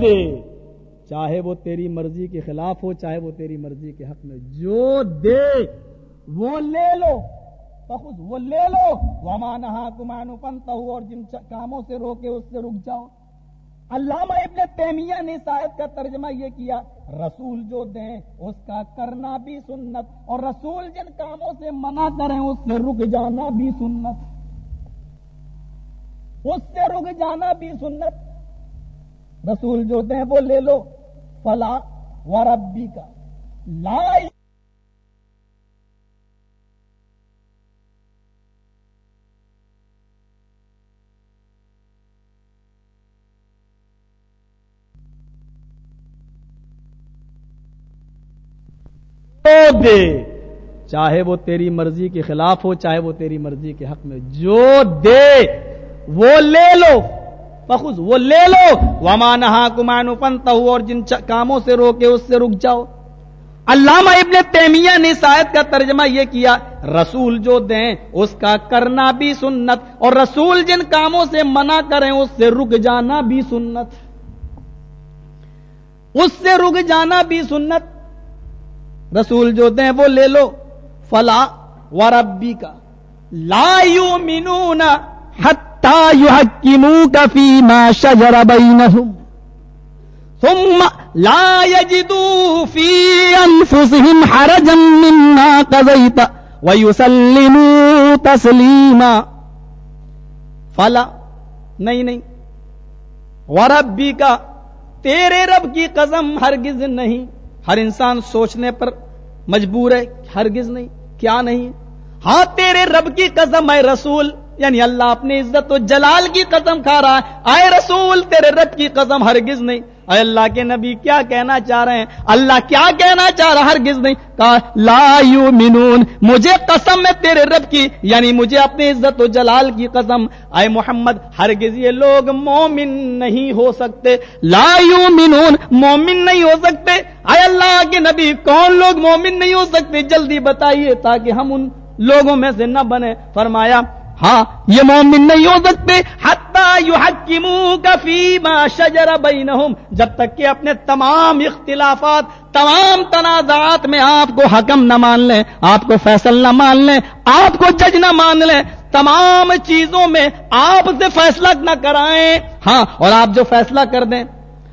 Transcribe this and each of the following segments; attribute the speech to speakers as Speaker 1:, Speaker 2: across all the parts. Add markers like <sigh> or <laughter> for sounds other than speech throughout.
Speaker 1: دے۔ چاہے وہ تیری مرضی کے خلاف ہو، چاہے وہ تیری مرضی کے حق میں۔ جو دے، وہ لے لو۔ بخود وہ لے لو۔ وہ کمانو پنتا ہو اور جن کاموں سے روکے، اس سے رک جاؤ۔ علامہ ابن تیمیہ نے شاید کا ترجمہ یہ کیا، رسول جو دیں، اس کا کرنا بھی سنت۔ اور رسول جن کاموں سے منع کریں، اس سے رک جانا بھی سنت۔ اس سے رک جانا بھی سنت۔ رسول جو دیں وہ لے لو۔ فلا و ربی کا لا دے۔ چاہے وہ تیری مرضی کے خلاف ہو، چاہے وہ تیری مرضی کے حق میں۔ جو دے، وہ لے لو۔ بخوز وہ لے لو. وما نہا کمانو پنتا ہو اور جن کاموں سے روکے اس سے رک جاؤ. علامہ ابن تیمیہ نے شاید کا ترجمہ یہ کیا، رسول جو دیں، اس کا کرنا بھی سنت، اور رسول جن کاموں سے منع کریں، اس سے رک جانا بھی سنت. اس سے رک جانا بھی سنت. رسول جو دیں، وہ لے لو. فلا و ربی کا لا یؤمنون حتی يحكموك فيما شجر بينهم ثم لا يجدوا في أنفسهم حرجا مما قضيت ويسلموا تسليما فلا، نہیں نہیں۔ وربی کا تیرے رب کی قسم ہرگز نہیں۔ ہر انسان سوچنے پر مجبور ہے، ہرگز نہیں، کیا نہیں۔ ہاں تیرے رب کی قسم ہے رسول یعنی اللہ اپنی عزت و جلال کی قسم کھا رہا ہے۔ آئے رسول، تیرے رب کی قسم ہرگز نہیں۔ اے اللہ کے نبی کیا کہنا چاہ رہے ہیں؟ اللہ کیا کہنا چاہ رہا ہرگز نہیں۔ کہا، لا یؤمنون، مجھے قسم ہے تیرے رب کی یعنی مجھے اپنی عزت و جلال کی قسم۔ اے محمد، ہرگز یہ لوگ مومن نہیں ہو سکتے۔ لا یؤمنون، مومن نہیں ہو سکتے۔ اے اللہ کے نبی، کون لوگ مومن نہیں ہو سکتے؟ جلدی بتائیے تاکہ ہم ان لوگوں میں سے نہ بنے فرمایا ہاں یہ مومن نہیں ہو سکتے۔ شجر بینہم۔ جب تک کہ اپنے تمام اختلافات، تمام تنازعات میں آپ کو حکم نہ مان لیں، آپ کو فیصل نہ مان لیں، آپ کو جج نہ مان لیں، تمام چیزوں میں آپ سے فیصلہ نہ کرائیں۔ ہاں اور آپ جو فیصلہ کر دیں،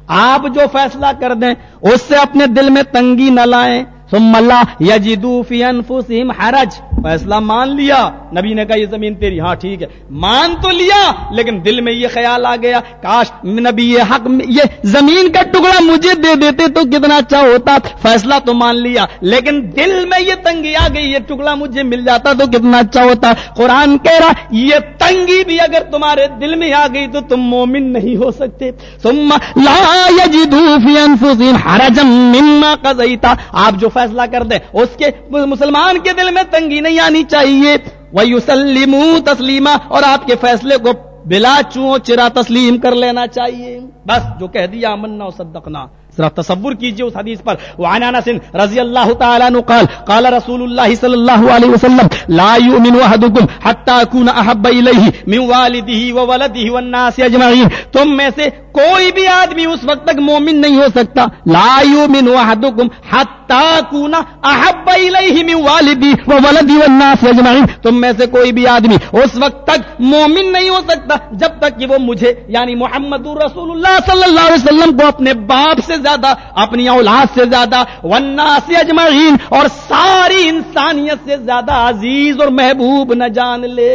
Speaker 1: آپ جو فیصلہ کر دیں، اس سے اپنے دل میں تنگی نہ لائیں۔ ثم اللہ یجدو فی انفسہم حرج۔ فیصلہ مان لیا۔ نبی نے کہا، یہ زمین تیری۔ ہاں ٹھیک ہے۔ مان تو لیا، لیکن دل میں یہ خیال آ گیا، کاش نبی یہ حق، یہ زمین کا ٹکڑا مجھے دے دیتے تو کتنا اچھا ہوتا۔ فیصلہ تو مان لیا، لیکن دل میں یہ تنگی آ گئی، یہ ٹکڑا مجھے مل جاتا تو کتنا اچھا ہوتا۔ قرآن کہہ رہا، یہ تنگی بھی اگر تمہارے دل میں آ گئی تو تم مومن نہیں ہو سکتے۔ ثم لا یجدو فی انفسہم حرجا مما قضیتا۔ آپ جو فیصلہ کر دے۔ اس کے مسلمان کے دل میں تنگی نہیں آنی چاہیے۔ وہ یوسلیم تسلیمہ اور آپ کے فیصلے کو بلا چو چرا تسلیم کر لینا چاہیے۔ بس جو کہہ دیا منا صدقنا ذرا تصور کیجیے اس حدیث پر۔ وعن انس رضی اللہ تعالی عنہ قال قال رسول اللہ صلی اللہ علیہ وسلم، لا يؤمن احدكم حتى اكون احب اليه من والده وولده والناس اجمعين تم میں سے کوئی بھی آدمی اس وقت تک مومن نہیں ہو سکتا۔ لا يؤمن احدكم حتى اكون احب اليه من والدي وولدي والناس اجمعين تم میں سے کوئی بھی آدمی اس وقت تک مومن نہیں ہو سکتا جب تک کہ وہ مجھے یعنی محمد رسول اللہ صلی اللہ علیہ وسلم کو اپنے باپ سے زیادہ، اپنی اولاد سے زیادہ ورنہ سے اجمعین، اور ساری انسانیت سے زیادہ عزیز اور محبوب نہ جان لے۔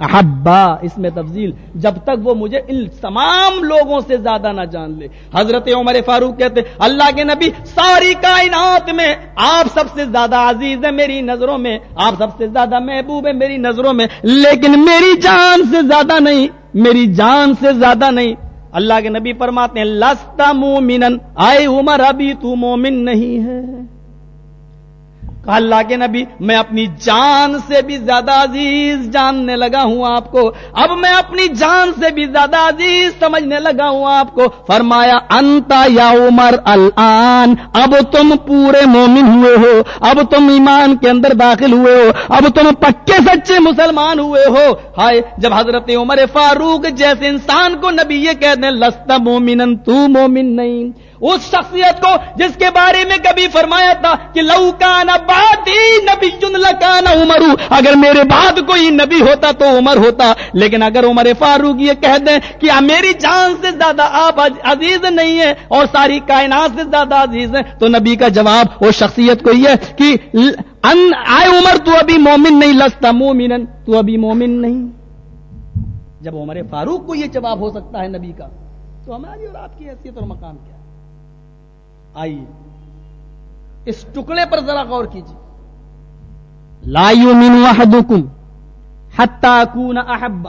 Speaker 1: احبا، اس میں تفضیل، جب تک وہ مجھے ان تمام لوگوں سے زیادہ نہ جان لے۔ حضرت عمر فاروق کہتے، اللہ کے نبی، ساری کائنات میں آپ سب سے زیادہ عزیز ہے میری نظروں میں، آپ سب سے زیادہ محبوب ہے میری نظروں میں، لیکن میری جان سے زیادہ نہیں، میری جان سے زیادہ نہیں۔ اللہ کے نبی فرماتے ہیں لستا مومن آئے عمر ابھی تو مومن نہیں ہے۔ کہا اللہ کے نبی، میں اپنی جان سے بھی زیادہ عزیز جاننے لگا ہوں آپ کو۔ اب میں اپنی جان سے بھی زیادہ عزیز سمجھنے لگا ہوں آپ کو۔ فرمایا انتا یا عمر الان، اب تم پورے مومن ہوئے ہو۔ اب تم ایمان کے اندر داخل ہوئے ہو۔ اب تم پکے سچے مسلمان ہوئے ہو۔ ہائے، جب حضرت عمر فاروق جیسے انسان کو نبی یہ کہہ دیں لستا مومن تو مومن نہیں۔ اس شخصیت کو جس کے بارے میں کبھی فرمایا تھا کہ لو کا نبی لکان عمر اگر میرے بعد کوئی نبی ہوتا تو عمر ہوتا۔ لیکن اگر عمر فاروق یہ کہہ دیں کہ میری جان سے زیادہ آپ عزیز نہیں ہے اور ساری کائنات سے زیادہ عزیز ہے تو نبی کا جواب اس شخصیت کو یہ کہ ان، آئے عمر، تو ابھی مومن نہیں، لستا مومن تو ابھی مومن نہیں۔ جب عمر فاروق کو یہ جواب ہو سکتا ہے نبی کا، تو ہماری اور آپ کی حیثیت اور مقام کیا آئیے۔ اس ٹکڑے پر ذرا غور کیجیے۔ لا يؤمن احدكم حتى اكون احب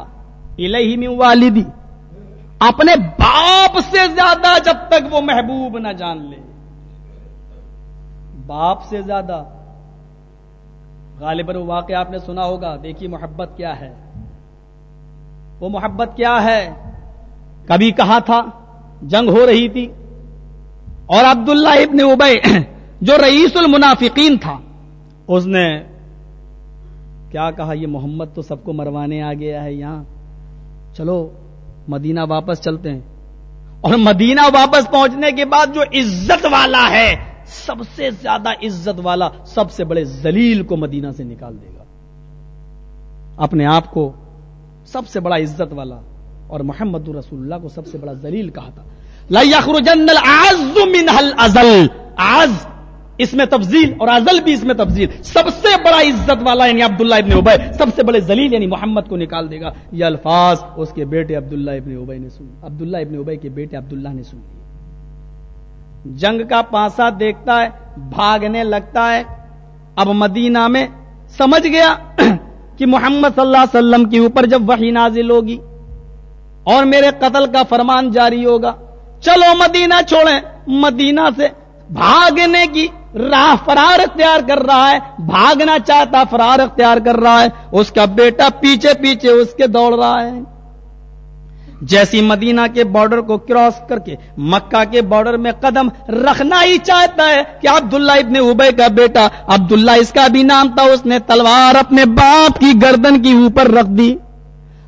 Speaker 1: اليه من والدي اپنے باپ سے زیادہ جب تک وہ محبوب نہ جان لے۔ باپ سے زیادہ۔ غالب واقعہ آپ نے سنا ہوگا۔ دیکھیے محبت کیا ہے۔ وہ محبت کیا ہے؟ کبھی کہا تھا، جنگ ہو رہی تھی۔ اور عبداللہ ابن ابے جو رئیس المنافقین تھا۔ اس نے کیا کہا؟ یہ محمد تو سب کو مروانے آ گیا ہے یہاں۔ چلو، مدینہ واپس چلتے ہیں۔ اور مدینہ واپس پہنچنے کے بعد جو عزت والا ہے، سب سے زیادہ عزت والا، سب سے بڑے زلیل کو مدینہ سے نکال دے گا۔ اپنے آپ کو سب سے بڑا عزت والا اور محمد رسول اللہ کو سب سے بڑا زلیل کہا تھا۔ ازل آز اس میں تفضیل اور ازل بھی اس میں تفضیل۔ سب سے بڑا عزت والا یعنی عبداللہ ابن ابئی سب سے بڑے زلیل یعنی محمد کو نکال دے گا۔ یہ الفاظ اس کے بیٹے عبداللہ ابن ابئی نے سن عبداللہ ابن ابئی کے بیٹے عبداللہ نے سن جنگ کا پاسا دیکھتا ہے، بھاگنے لگتا ہے۔ اب مدینہ میں سمجھ گیا <clears throat> کہ محمد صلی اللہ علیہ وسلم کے اوپر جب وحی نازل ہوگی اور میرے قتل کا فرمان جاری ہوگا چلو مدینہ چھوڑیں۔ مدینہ سے بھاگنے کی راہ فرار اختیار کر رہا ہے۔ بھاگنا چاہتا فرار اختیار کر رہا ہے۔ اس کا بیٹا پیچھے پیچھے اس کے دوڑ رہا ہے۔ جیسی مدینہ کے بارڈر کو کراس کر کے مکہ کے بارڈر میں قدم رکھنا ہی چاہتا ہے کہ عبداللہ ابن ابے کا بیٹا، عبداللہ اس کا بھی نام تھا، اس نے تلوار اپنے باپ کی گردن کی اوپر رکھ دی۔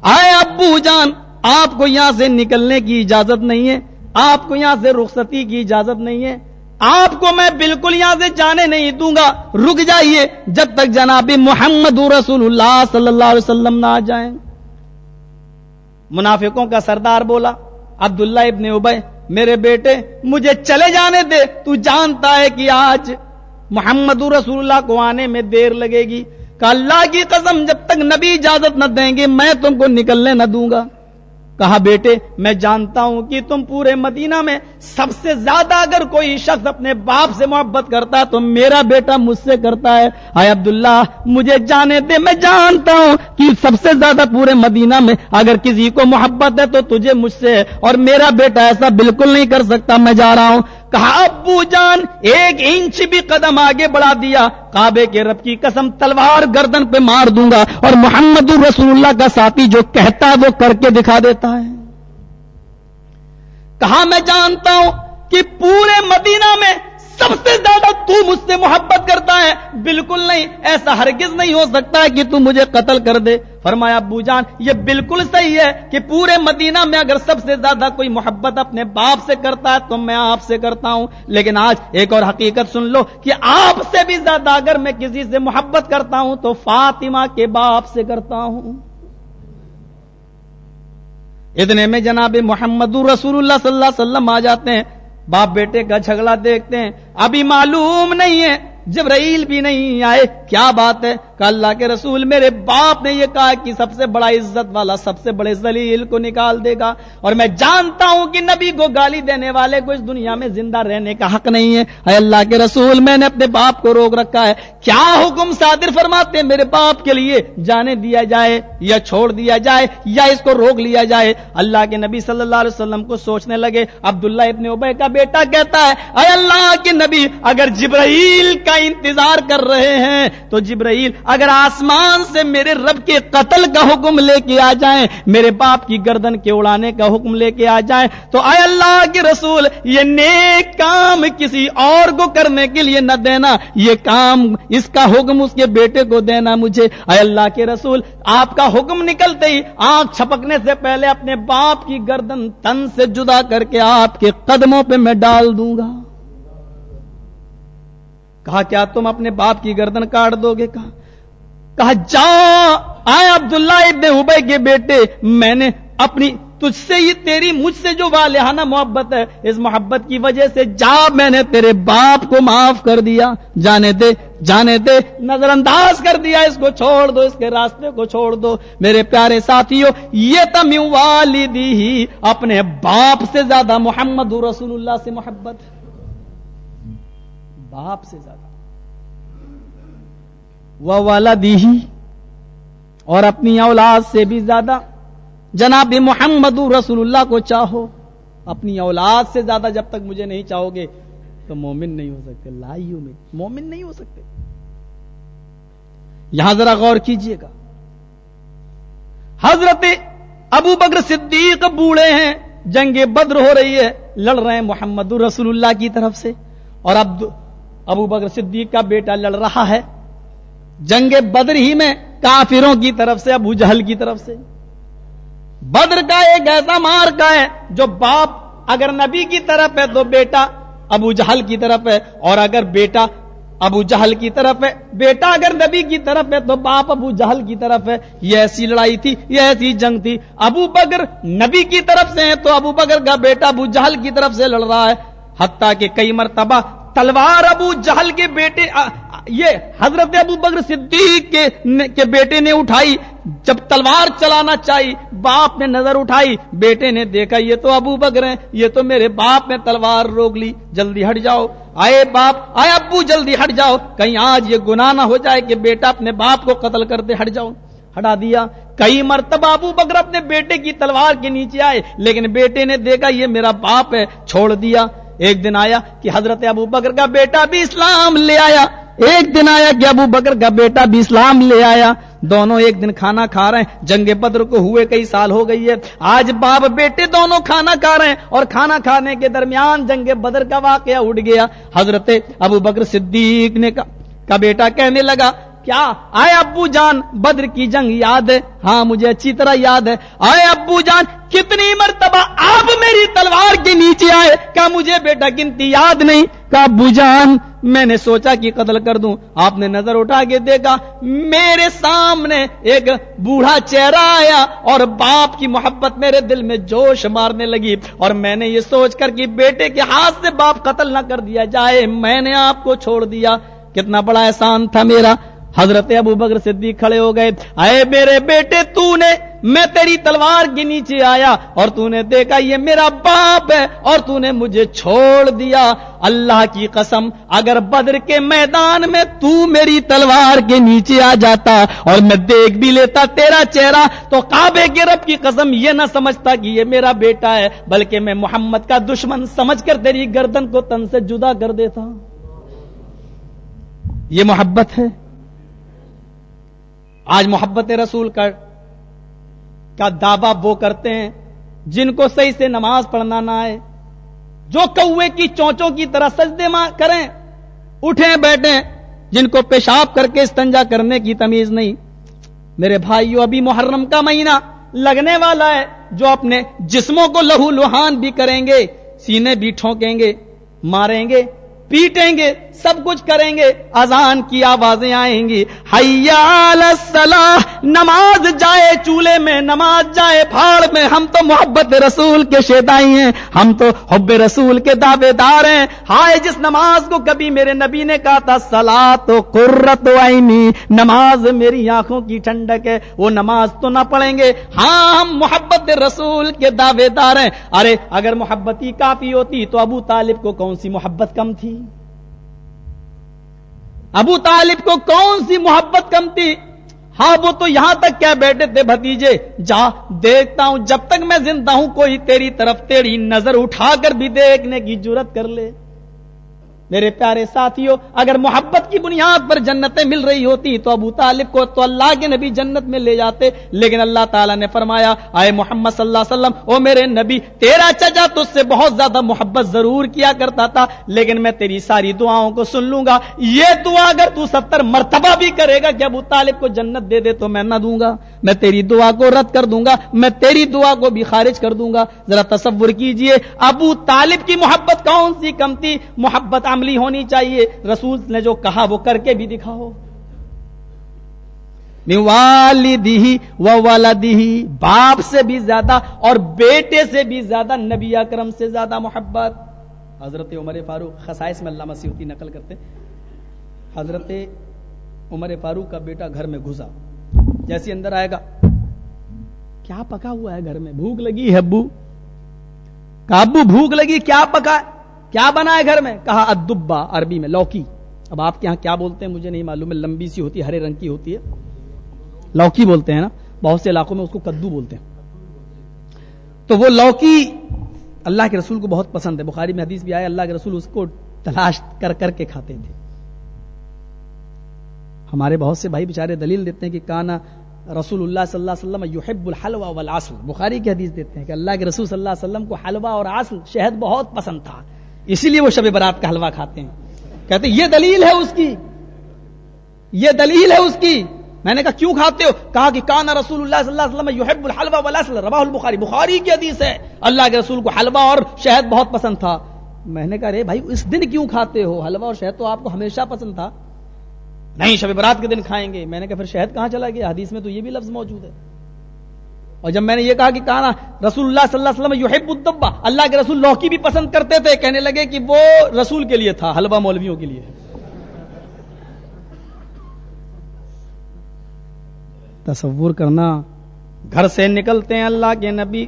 Speaker 1: آئے ابو جان، آپ کو یہاں سے نکلنے کی اجازت نہیں ہے۔ آپ کو یہاں سے رخصتی کی اجازت نہیں ہے۔ آپ کو میں بالکل یہاں سے جانے نہیں دوں گا۔ رک جائیے جب تک جناب محمد رسول اللہ صلی اللہ علیہ وسلم نہ آ جائیں۔ منافقوں کا سردار بولا، عبداللہ ابن ابے میرے بیٹے، مجھے چلے جانے دے، تو جانتا ہے کہ آج محمد رسول اللہ کو آنے میں دیر لگے گی۔ کہ اللہ کی قسم، جب تک نبی اجازت نہ دیں گے، میں تم کو نکلنے نہ دوں گا۔ کہا، بیٹے، میں جانتا ہوں کہ تم پورے مدینہ میں سب سے زیادہ اگر کوئی شخص اپنے باپ سے محبت کرتا تو میرا بیٹا مجھ سے کرتا ہے۔ آئے عبداللہ، مجھے جانے دے، میں جانتا ہوں کہ سب سے زیادہ پورے مدینہ میں اگر کسی کو محبت ہے تو تجھے مجھ سے ہے اور میرا بیٹا ایسا بالکل نہیں کر سکتا، میں جا رہا ہوں۔ کہا، ابو جان، ایک انچ بھی قدم آگے بڑھا دیا۔ کعبے کے رب کی قسم تلوار گردن پہ مار دوں گا اور محمد الرسول اللہ کا ساتھی جو کہتا ہے وہ کر کے دکھا دیتا ہے۔ کہا، میں جانتا ہوں کہ پورے مدینہ میں سب سے زیادہ تو مجھ سے محبت کرتا ہے۔ بالکل نہیں، ایسا ہرگز نہیں ہو سکتا ہے کہ تو مجھے قتل کر دے۔ فرمایا، ابو جان، یہ بالکل صحیح ہے کہ پورے مدینہ میں اگر سب سے زیادہ کوئی محبت اپنے باپ سے کرتا ہے تو میں آپ سے کرتا ہوں۔ لیکن آج ایک اور حقیقت سن لو کہ آپ سے بھی زیادہ اگر میں کسی سے محبت کرتا ہوں تو فاطمہ کے باپ سے کرتا ہوں۔ اتنے میں جناب محمد رسول اللہ صلی اللہ علیہ وسلم آ جاتے ہیں۔ باپ بیٹے کا جھگڑا دیکھتے ہیں۔ ابھی معلوم نہیں ہے جب ریل بھی نہیں آئے۔ کیا بات ہے؟ کہ اللہ کے رسول میرے باپ نے یہ کہا کہ سب سے بڑا عزت والا سب سے بڑے ذلیل کو نکال دے گا اور میں جانتا ہوں کہ نبی کو گالی دینے والے کو اس دنیا میں زندہ رہنے کا حق نہیں ہے۔ اے اللہ کے رسول، میں نے اپنے باپ کو روک رکھا ہے۔ کیا حکم صادر فرماتے میرے باپ کے لیے؟ جانے دیا جائے یا چھوڑ دیا جائے یا اس کو روک لیا جائے۔ اللہ کے نبی صلی اللہ علیہ وسلم کو سوچنے لگے۔ عبداللہ ابن ابے کا بیٹا کہتا ہے، اے اللہ کے نبی، اگر جبرائیل کا انتظار کر رہے ہیں تو جبرائیل اگر آسمان سے میرے رب کے قتل کا حکم لے کے آ جائیں، میرے باپ کی گردن کے اڑانے کا حکم لے کے آ جائیں، تو اے اللہ کے رسول، یہ نیک کام کسی اور کو کرنے کے لیے نہ دینا، یہ کام اس کا حکم اس کے بیٹے کو دینا مجھے۔ اے اللہ کے رسول، آپ کا حکم نکلتے ہی آنکھ چھپکنے سے پہلے اپنے باپ کی گردن تن سے جدا کر کے آپ کے قدموں پہ میں ڈال دوں گا۔ کہا، کیا تم اپنے باپ کی گردن کاٹ دو گے؟ کہا کہا، جا، آئے عبداللہ ابن ابے کے بیٹے، میں نے اپنی تجھ سے یہ تیری مجھ سے جو والہانہ محبت ہے، اس محبت کی وجہ سے جا، میں نے تیرے باپ کو معاف کر دیا، جانے دے جانے دے نظر انداز کر دیا، اس کو چھوڑ دو، اس کے راستے کو چھوڑ دو، میرے پیارے ساتھیوں، یہ تم والدی ہی، اپنے باپ سے زیادہ محمد رسول اللہ سے محبت باپ سے زیادہ۔ وہ والا دی اور اپنی اولاد سے بھی زیادہ۔ جناب محمد رسول اللہ کو چاہو، اپنی اولاد سے زیادہ جب تک مجھے نہیں چاہو گے تو مومن نہیں ہو سکتے لائیوں میں مومن نہیں ہو سکتے۔ یہاں ذرا غور کیجیے گا۔ حضرت ابو بکر صدیق بوڑھے ہیں، جنگ بدر ہو رہی ہے، لڑ رہے ہیں محمد رسول اللہ کی طرف سے۔ اور اب ابو بکر صدیق کا بیٹا لڑ رہا ہے۔ جنگ بدر ہی میں کافروں کی طرف سے، ابو جہل کی طرف سے۔ بدر کا ایک ایسا مار کا ہے جو باپ اگر نبی کی طرف ہے تو بیٹا ابو جہل کی طرف ہے، اور اگر بیٹا ابو جہل کی طرف ہے، بیٹا اگر نبی کی طرف ہے تو باپ ابو جہل کی طرف ہے۔ یہ ایسی لڑائی تھی، یہ ایسی جنگ تھی۔ ابو بکر نبی کی طرف سے ہے تو ابو بکر کا بیٹا ابو جہل کی طرف سے لڑ رہا ہے۔ حتیٰ کہ کئی مرتبہ تلوار ابو جہل کے بیٹے یہ حضرت ابو بکر صدیق کے بیٹے نے اٹھائی، جب تلوار چلانا چاہی، باپ نے نظر اٹھائی، بیٹے نے دیکھا، یہ تو ابو بکر ہیں، یہ تو میرے باپ نے تلوار روک لی، جلدی ہٹ جاؤ۔ آئے باپ، آئے ابو، جلدی ہٹ جاؤ۔ کہیں آج یہ گناہ نہ ہو جائے کہ بیٹا اپنے باپ کو قتل کر دے، ہٹ جاؤ۔ ہٹا دیا۔ کئی مرتبہ ابو بکر اپنے بیٹے کی تلوار کے نیچے آئے، لیکن بیٹے نے دیکھا، یہ میرا باپ ہے، چھوڑ دیا۔ ایک دن آیا کہ حضرت ابو بکر کا بیٹا بھی اسلام لے آیا۔ ایک دن آیا کہ ابو بکر کا بیٹا بھی اسلام لے آیا۔ دونوں ایک دن کھانا کھا رہے ہیں۔ جنگ بدر کو ہوئے کئی سال ہو گئی ہے۔ آج باپ بیٹے دونوں کھانا کھا رہے ہیں اور کھانا کھانے کے درمیان جنگ بدر کا واقعہ اٹھ گیا۔ حضرت ابو بکر صدیق نے کا بیٹا کہنے لگا کیا؟ آئے ابو جان، بدر کی جنگ یاد ہے؟ ہاں مجھے اچھی طرح یاد ہے۔ آئے ابو جان، کتنی مرتبہ آپ میری تلوار کے نیچے آئے؟ کیا مجھے بیٹا گنتی یاد نہیں۔ کہ ابو جان، میں نے سوچا کہ قتل کر دوں۔ آپ نے نظر اٹھا کے دیکھا، میرے سامنے ایک بوڑھا چہرہ آیا اور باپ کی محبت میرے دل میں جوش مارنے لگی۔ اور میں نے یہ سوچ کر کہ بیٹے کے ہاتھ سے باپ قتل نہ کر دیا جائے، میں نے آپ کو چھوڑ دیا۔ کتنا بڑا احسان تھا میرا۔ حضرت ابو بکر صدیق کھڑے ہو گئے۔ اے میرے بیٹے تو نے میں تیری تلوار کے نیچے آیا اور تو نے دیکھا، یہ میرا باپ ہے اور تو نے مجھے چھوڑ دیا۔ اللہ کی قسم، اگر بدر کے میدان میں تو میری تلوار کے نیچے آ جاتا اور میں دیکھ بھی لیتا تیرا چہرہ، تو کعبے کے رب کی قسم یہ نہ سمجھتا کہ یہ میرا بیٹا ہے، بلکہ میں محمد کا دشمن سمجھ کر تیری گردن کو تن سے جدا کر دیتا۔ یہ محبت ہے۔ آج محبت رسول کا کا دعوی وہ کرتے ہیں جن کو صحیح سے نماز پڑھنا نہ آئے۔ جو کوے کی چونچوں کی طرح سجدے کریں، اٹھیں، بیٹھیں، جن کو پیشاب کر کے استنجا کرنے کی تمیز نہیں۔ میرے بھائیو، ابھی محرم کا مہینہ لگنے والا ہے۔ جو اپنے جسموں کو لہو لوہان بھی کریں گے، سینے بھی ٹھونکیں گے، ماریں گے، پیٹیں گے۔ سب کچھ کریں گے، اذان کی آوازیں آئیں گی۔ حیال الصلاح نماز جائے چولہے میں، نماز جائے پھاڑ میں۔ ہم تو محبت رسول کے شیدائی ہیں، ہم تو حب رسول کے دعوے دار ہیں۔ ہائے، جس نماز کو کبھی میرے نبی نے کہا تھا سلا تو قرت عینی، نماز میری آنکھوں کی ٹھنڈک ہے، وہ نماز تو نہ پڑھیں گے۔ ہاں ہم محبت رسول کے دعوے دار ہیں۔ ارے، اگر محبت ہی کافی ہوتی تو ابو طالب کو کون سی محبت کم تھی؟ ابو طالب کو کون سی محبت کم تھی؟ ہاں وہ تو یہاں تک کیا بیٹھے تھے، بھتیجے، جا، دیکھتا ہوں، جب تک میں زندہ ہوں، کوئی تیری طرف تیری نظر اٹھا کر بھی دیکھنے کی ضرورت کر لے۔ میرے پیارے ساتھیوں اگر محبت کی بنیاد پر جنتیں مل رہی ہوتی تو ابو طالب کو تو اللہ کے نبی جنت میں لے جاتے، لیکن اللہ تعالیٰ نے فرمایا آئے محمد صلی اللہ علیہ وسلم، او میرے نبی، تیرا چچا تو اس سے بہت زیادہ محبت ضرور کیا کرتا تھا، لیکن میں تیری ساری دعاؤں کو سن لوں گا۔ یہ دعا اگر تو ستر مرتبہ بھی کرے گا کہ ابو طالب کو جنت دے دے تو میں نہ دوں گا۔ میں تیری دعا کو رد کر دوں گا، میں تیری دعا کو بھی خارج کر دوں گا۔ ذرا تصور کیجیے، ابو طالب کی محبت کون سی کم تھی؟ محبت عملی ہونی چاہیے۔ رسول نے جو کہا وہ کر کے بھی دکھاؤ۔ والدی و والدی باپ سے بھی زیادہ اور بیٹے سے بھی زیادہ نبی اکرم سے زیادہ محبت۔ حضرت عمر فاروق خسائش میں اللہ مسیحتی نقل کرتے حضرت عمر فاروق کا بیٹا گھر میں گھسا۔ جیسے اندر آئے گا۔ کیا پکا ہوا ہے گھر میں؟ بھوک لگی ہے ابو۔ ابو بھوک لگی؟ کیا پکا؟ کیا بنا ہے گھر میں؟ کہا ادبا عربی میں، لوکی۔ اب آپ کے یہاں کیا بولتے ہیں؟ مجھے نہیں معلوم ہے لمبی سی ہوتی ہے ہرے رنگ کی ہوتی ہے۔ لوکی بولتے ہیں نا؟ بہت سے علاقوں میں اس کو کدو بولتے ہیں۔ تو وہ لوکی اللہ کے رسول کو بہت پسند ہے۔ بخاری میں حدیث بھی آیا، اللہ کے رسول اس کو تلاش کر کر کے کھاتے تھے۔ ہمارے بہت سے بھائی بےچارے دلیل دیتے ہیں کہ کانا رسول اللہ صلی اللہ علیہ وسلم یحب الحلوہ والعسل۔ بخاری کی حدیث دیتے ہیں کہ اللہ کے رسول صلی اللہ علیہ وسلم کو حلوہ اور عسل شہد بہت پسند تھا۔ اسی لیے وہ شب برات کا حلوہ کھاتے ہیں۔ کہتے یہ دلیل ہے اس کی۔ یہ دلیل ہے اس کی۔ میں نے کہا، کیوں کھاتے ہو؟ کہا کہ کانا رسول اللہ صلی اللہ علیہ وسلم یحب الحلوہ والعسل رواہ البخاری۔ بخاری کی حدیث ہے، اللہ کے رسول کو حلوہ اور شہد بہت پسند تھا۔ میں نے کہا رے بھائی، اس دن کیوں کھاتے ہو؟ حلوہ اور شہد تو آپ کو ہمیشہ پسند تھا۔ نہیں، شب برات کے دن کھائیں گے۔ میں نے کہا، پھر شہد کہاں چلا گیا؟ حدیث میں تو یہ بھی لفظ موجود ہے۔ اور جب میں نے یہ کہا کہ کہا رسول اللہ صلی اللہ علیہ وسلم یحب الدبا اللہ کے رسول لوکی بھی پسند کرتے تھے، کہنے لگے کہ وہ رسول کے لیے تھا، حلوہ مولویوں کے لیے۔ تصور کرنا، گھر سے نکلتے ہیں اللہ کے نبی،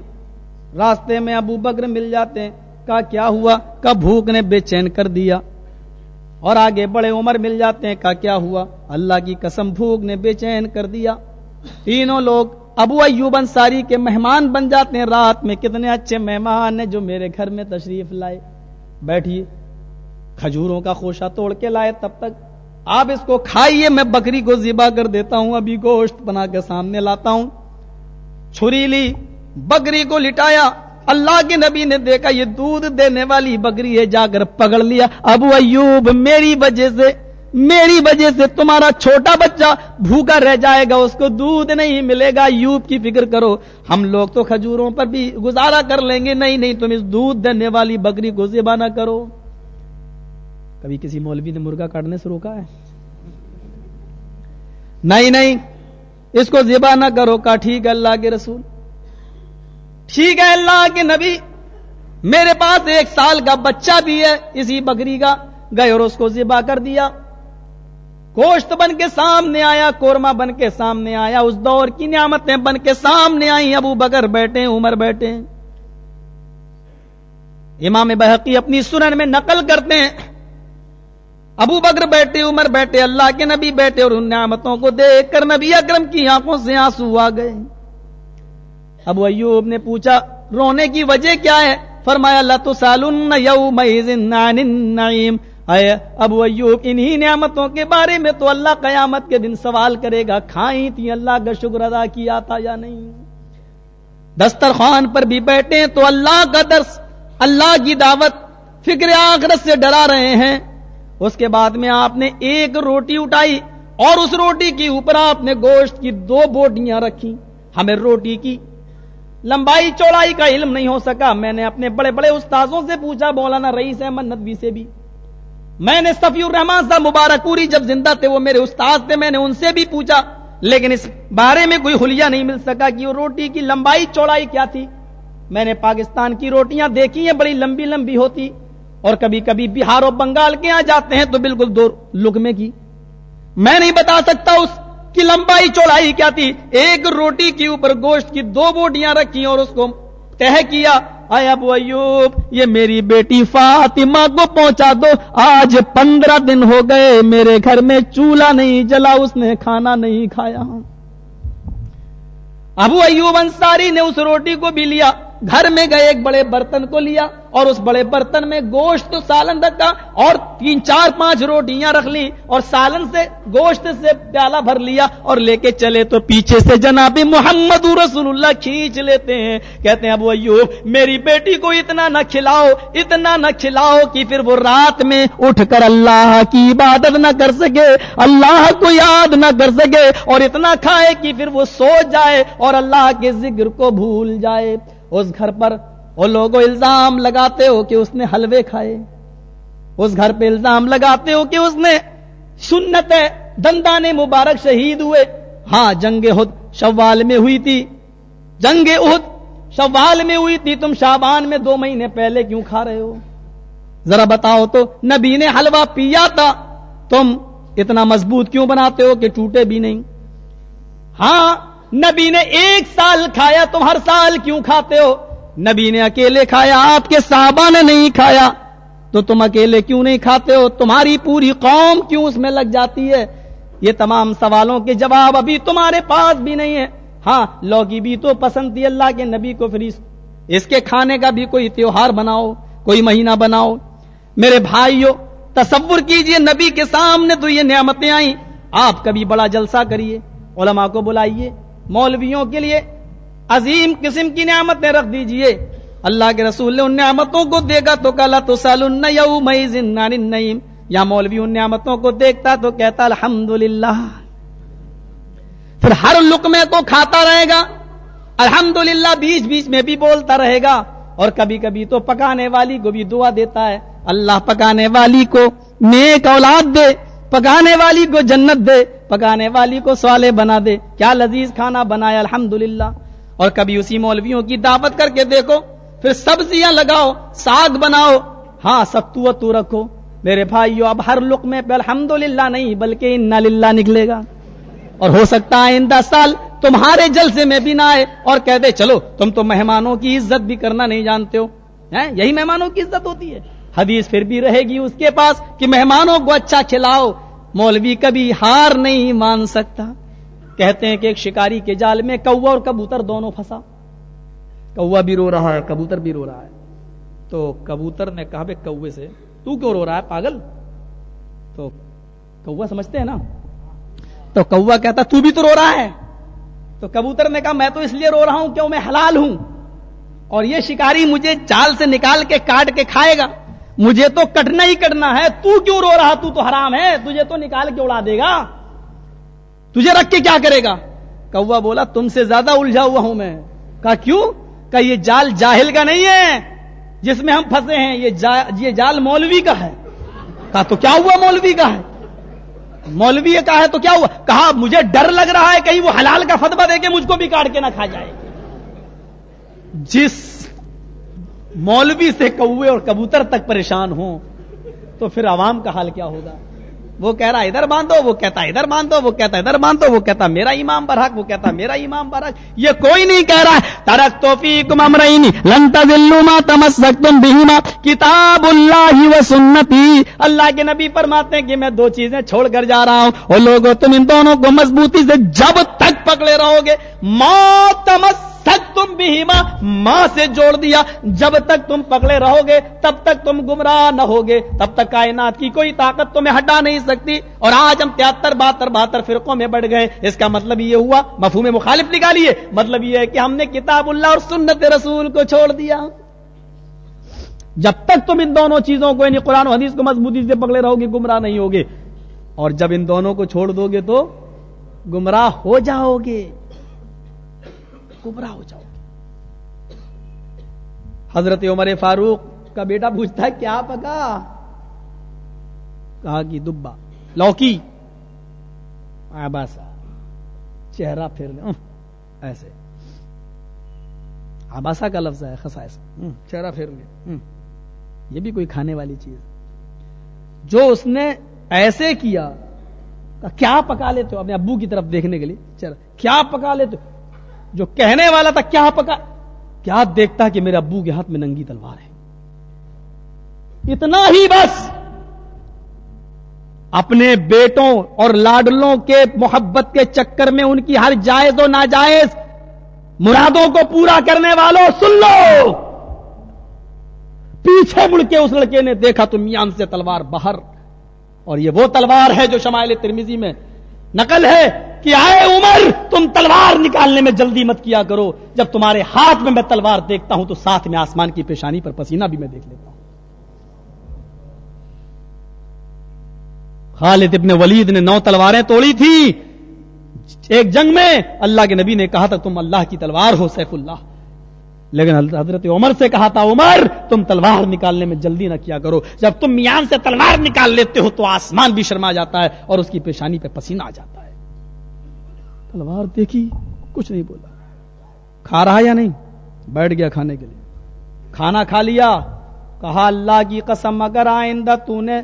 Speaker 1: راستے میں ابو بکر مل جاتے ہیں، کہا کیا ہوا؟ کب بھوک نے بے چین کر دیا۔ اور آگے بڑے عمر مل جاتے ہیں، کہا کیا ہوا؟ اللہ کی قسم، بھوک نے بے چین کر دیا۔ تینوں لوگ ابو ایوب انصاری کے مہمان بن جاتے ہیں۔ رات میں کتنے اچھے مہمان ہیں جو میرے گھر میں تشریف لائے۔ بیٹھیے، کھجوروں کا خوشہ توڑ کے لائے۔ تب تک آپ اس کو کھائیے، میں بکری کو ذبح کر دیتا ہوں۔ ابھی گوشت بنا کے سامنے لاتا ہوں۔ چھری لی، بکری کو لٹایا۔ اللہ کے نبی نے دیکھا، یہ دودھ دینے والی بکری ہے، جا کر پکڑ لیا۔ ابو ایوب، میری وجہ سے میری وجہ سے تمہارا چھوٹا بچہ بھوکا رہ جائے گا، اس کو دودھ نہیں ملے گا۔ یوب کی فکر کرو، ہم لوگ تو کھجوروں پر بھی گزارا کر لیں گے۔ نہیں نہیں، تم اس دودھ دینے والی بکری کو ذبح نہ کرو۔ کبھی کسی مولوی نے مرغا کاٹنے سے روکا ہے؟ نہیں نہیں، اس کو ذبح نہ کرو کا ٹھیک ہے، اللہ کے رسول۔ ٹھیک ہے، اللہ کے نبی۔ میرے پاس ایک سال کا بچہ بھی ہے، اسی بکری کا گئے اور اس کو ذبح کر دیا۔ گوشت بن کے سامنے آیا کورما بن کے سامنے آیا، اس دور کی نعمتیں بن کے سامنے آئی ابو بکر بیٹھے، عمر بیٹھے۔ امام بحقی اپنی سنن میں نقل کرتے ہیں۔ ابو بکر بیٹھے، عمر بیٹھے، اللہ کے نبی بیٹھے اور ان نعمتوں کو دیکھ کر نبی اکرم کی آنکھوں سے آنسو آ گئے۔ ابو ایوب نے پوچھا، رونے کی وجہ کیا ہے؟ فرمایا اللہ تو سالن یوم اے ابو ایوب انہی نعمتوں کے بارے میں تو اللہ قیامت کے دن سوال کرے گا کھائی تھی اللہ کا شکر ادا کیا تھا یا نہیں؟ دسترخوان پر بھی بیٹھے تو اللہ کا درس، اللہ کی دعوت فکر آخرت سے ڈرا رہے ہیں۔ اس کے بعد میں آپ نے ایک روٹی اٹھائی اور اس روٹی کے اوپر آپ نے گوشت کی دو بوٹیاں رکھی ہمیں روٹی کی لمبائی چوڑائی کا علم نہیں ہو سکا۔ میں نے اپنے بڑے بڑے استاذوں سے پوچھا، مولانا رئیس احمد ندوی سے بھی۔ میں نے صفی الرحمان صاحب مبارک پوری جب زندہ تھے وہ میرے استاد تھے، میں نے ان سے بھی پوچھا، لیکن اس بارے میں کوئی حلیہ نہیں مل سکا کہ وہ روٹی کی لمبائی، چوڑائی کیا تھی۔ میں نے پاکستان کی روٹیاں دیکھی ہیں، بڑی لمبی لمبی ہوتی، اور کبھی کبھی بہار اور بنگال کے یہاں جاتے ہیں تو بالکل دو لکمے کی۔ میں نہیں بتا سکتا اس کی لمبائی، چوڑائی کیا تھی۔ ایک روٹی کے اوپر گوشت کی دو بوٹیاں رکھی اور اس کو تہ کیا۔ اے ابو ایوب، یہ میری بیٹی فاطمہ کو پہنچا دو۔ آج پندرہ دن ہو گئے، میرے گھر میں چولہا نہیں جلا، اس نے کھانا نہیں کھایا۔ ابو ایوب انصاری نے اس روٹی کو بھی لیا۔ گھر میں گئے، ایک بڑے برتن کو لیا اور اس بڑے برتن میں گوشت، سالن رکھا اور تین، چار، پانچ روٹیاں رکھ لی اور سالن سے، گوشت سے پیالہ بھر لیا اور لے کے چلے تو پیچھے سے جناب محمد رسول اللہ کھینچ لیتے ہیں۔ کہتے ہیں، ابو ایوب، میری بیٹی کو اتنا نہ کھلاؤ، اتنا نہ کھلاؤ کہ پھر وہ رات میں اٹھ کر اللہ کی عبادت نہ کر سکے، اللہ کو یاد نہ کر سکے اور اتنا کھائے کہ پھر وہ سو جائے اور اللہ کے ذکر کو بھول جائے۔ اس گھر پر وہ لوگ الزام لگاتے ہو کہ اس نے حلوے کھائے۔ اس گھر پہ الزام لگاتے ہو کہ اس نے سنت دندان مبارک شہید ہوئے۔ ہاں جنگ ہد شوال میں ہوئی تھی۔ جنگ اہد شوال میں ہوئی تھی۔ تم شابان میں دو مہینے پہلے کیوں کھا رہے ہو؟ ذرا بتاؤ تو، نبی نے حلوہ پیا تھا۔ تم اتنا مضبوط کیوں بناتے ہو کہ ٹوٹے بھی نہیں؟ ہاں نبی نے ایک سال کھایا، تم ہر سال کیوں کھاتے ہو؟ نبی نے اکیلے کھایا، آپ کے صحابہ نے نہیں کھایا۔ تو تم اکیلے کیوں نہیں کھاتے ہو؟ تمہاری پوری قوم کیوں اس میں لگ جاتی ہے؟ یہ تمام سوالوں کے جواب ابھی تمہارے پاس بھی نہیں ہے ہاں لوگی بھی تو پسند تھی اللہ کے نبی کو پھر اس کے کھانے کا بھی کوئی تیوہار بناؤ، کوئی مہینہ بناؤ۔ میرے بھائیوں تصور کیجیے نبی کے سامنے تو یہ نعمتیں آئیں۔ آپ کبھی بڑا جلسہ کریے، علماء کو بلائیے۔ مولویوں کے لیے عظیم قسم کی نعمتیں رکھ دیجیے۔ اللہ کے رسول نے ان نعمتوں کو دیکھا تو کلا تو سال نعیم یا مولوی، ان نعمتوں کو دیکھتا تو کہتا الحمد پھر ہر لکمے کو کھاتا رہے گا الحمد بیچ بیچ میں بھی بولتا رہے گا۔ اور کبھی کبھی تو پکانے والی کو بھی دعا دیتا ہے، اللہ پکانے والی کو نیک اولاد دے، پکانے والی کو جنت دے۔ پکانے والی کو سوالے بنا دے۔ کیا لذیذ کھانا بنایا؟ الحمد اور کبھی اسی مولویوں کی دعوت کر کے دیکھو، پھر سبزیاں لگاؤ، ساگ بناؤ۔ ہاں ستو تو رکھو۔ میرے بھائیو، اب ہر لک میں الحمد نہیں، بلکہ ان للہ نکلے گا۔ اور ہو سکتا ہے ان دس سال تمہارے جلسے میں بھی نہ آئے اور کہہ دے، چلو، تم تو مہمانوں کی عزت بھی کرنا نہیں جانتے ہو۔ یہی مہمانوں کی عزت ہوتی ہے۔ حدیث پھر بھی رہے گی اس کے پاس کہ مہمانوں کو اچھا کھلاؤ۔ مولوی کبھی ہار نہیں مان سکتا۔ کہتے ہیں کہ ایک شکاری کے جال میں کوا اور کبوتر دونوں پھنسا۔ کوا بھی رو رہا ہے، کبوتر بھی رو رہا ہے۔ تو کبوتر نے کہا، بے، کوے سے۔ تو کیوں رو رہا ہے، پاگل؟ تو کوا سمجھتے ہیں نا۔ تو کوا کہتا، تو بھی تو رو رہا ہے۔ تو کبوتر نے کہا، میں تو اس لیے رو رہا ہوں، کیوں؟ میں حلال ہوں۔ اور یہ شکاری مجھے جال سے نکال کے کاٹ کے کھائے گا۔ مجھے تو کٹنا ہی کٹنا ہے، تو کیوں رو رہا؟ تو تو حرام ہے، تجھے تو نکال کے اڑا دے گا۔ تجھے رکھ کے کیا کرے گا؟ کوا بولا، تم سے زیادہ الجھا ہوا ہوں میں۔ کہا، کیوں؟ کہ یہ جال جاہل کا نہیں ہے، جس میں ہم پھنسے ہیں، یہ جا، یہ جال مولوی کا ہے۔ کہا، تو کیا ہوا مولوی کا ہے؟ مولوی کا ہے، تو کیا ہوا؟ کہا، مجھے ڈر لگ رہا ہے، کہیں وہ حلال کا فتوا دے کے مجھ کو بھی کاٹ کے نہ کھا جائے۔ جس مولوی سے کوے اور کبوتر تک پریشان ہوں تو پھر عوام کا حال کیا ہوگا؟ وہ کہہ رہا ادھر باندھو، وہ کہتا ادھر باندھو، وہ کہتا ادھر باندھو، وہ کہتا میرا امام برحق، وہ کہتا میرا امام برحق۔ یہ کوئی نہیں کہہ رہا ہے، ترک توفیق امرئین لن تذلوا ما تمسکتم کتاب اللہ و سنتی۔ اللہ کے نبی فرماتے ہیں کہ میں دو چیزیں چھوڑ کر جا رہا ہوں۔ اور لوگوں تم ان دونوں کو مضبوطی سے جب تک پکڑے رہو گے۔ ما تمس تک تم بھی ماں سے جوڑ دیا۔ جب تک تم پکڑے رہو گے تب تک تم گمراہ نہ ہوگے۔ تب تک کائنات کی کوئی طاقت تمہیں ہٹا نہیں سکتی۔ اور آج ہم تہتر بہتر بہتر فرقوں میں بڑھ گئے۔ اس کا مطلب یہ ہوا، مفہوم مخالف نکالیے۔ مطلب یہ ہے کہ ہم نے کتاب اللہ اور سنت رسول کو چھوڑ دیا۔ جب تک تم ان دونوں چیزوں کو یعنی قرآن و حدیث کو مضبوطی سے پکڑے رہو گے گمراہ نہیں ہوگے۔ اور جب ان دونوں کو چھوڑ دو گے تو گمراہ ہو جاؤ گے گمراہ ہو جاؤ حضرت عمر فاروق کا بیٹا پوچھتا ہے، کیا پکا کہا کہ دبا، لوکی۔ آباسا چہرہ پھر لے ایسے۔ آباسا کا لفظ ہے خسا ایسا چہرہ پھیر لے یہ بھی کوئی کھانے والی چیز۔ جو اس نے ایسے کیا کیا پکا لیتے ہو اپنے ابو کی طرف دیکھنے کے لیے؟ چل، کیا پکا لیتے ہو؟ جو کہنے والا تھا، کیا پکا؟ کیا دیکھتا کہ میرے ابو کے ہاتھ میں ننگی تلوار ہے؟ اتنا ہی بس! اپنے بیٹوں اور لاڈلوں کے محبت کے چکر میں ان کی ہر جائز و ناجائز مرادوں کو پورا کرنے والوں، سن لو! پیچھے مڑ کے اس لڑکے نے دیکھا تو میان سے تلوار باہر، اور یہ وہ تلوار ہے جو شمائل ترمیزی میں نقل ہے۔ کہ آئے عمر، تم تلوار نکالنے میں جلدی مت کیا کرو۔ جب تمہارے ہاتھ میں میں تلوار دیکھتا ہوں تو ساتھ میں آسمان کی پیشانی پر پسینہ بھی میں دیکھ لیتا ہوں۔ خالد ابن ولید نے نو تلواریں توڑی تھی۔ ایک جنگ میں اللہ کے نبی نے کہا تھا، تم اللہ کی تلوار ہو، سیف اللہ۔ لیکن حضرت عمر سے کہا تھا، عمر، تم تلوار نکالنے میں جلدی نہ کیا کرو۔ جب تم میان سے تلوار نکال لیتے ہو تو آسمان بھی شرما جاتا ہے اور اس کی پیشانی پہ پسینہ آ جاتا ہے۔ تلوار دیکھی، کچھ نہیں بولا۔ کھا رہا یا نہیں؟ بیٹھ گیا کھانے کے لیے۔ کھانا کھا لیا۔ کہا، اللہ کی قسم اگر آئندہ تو نے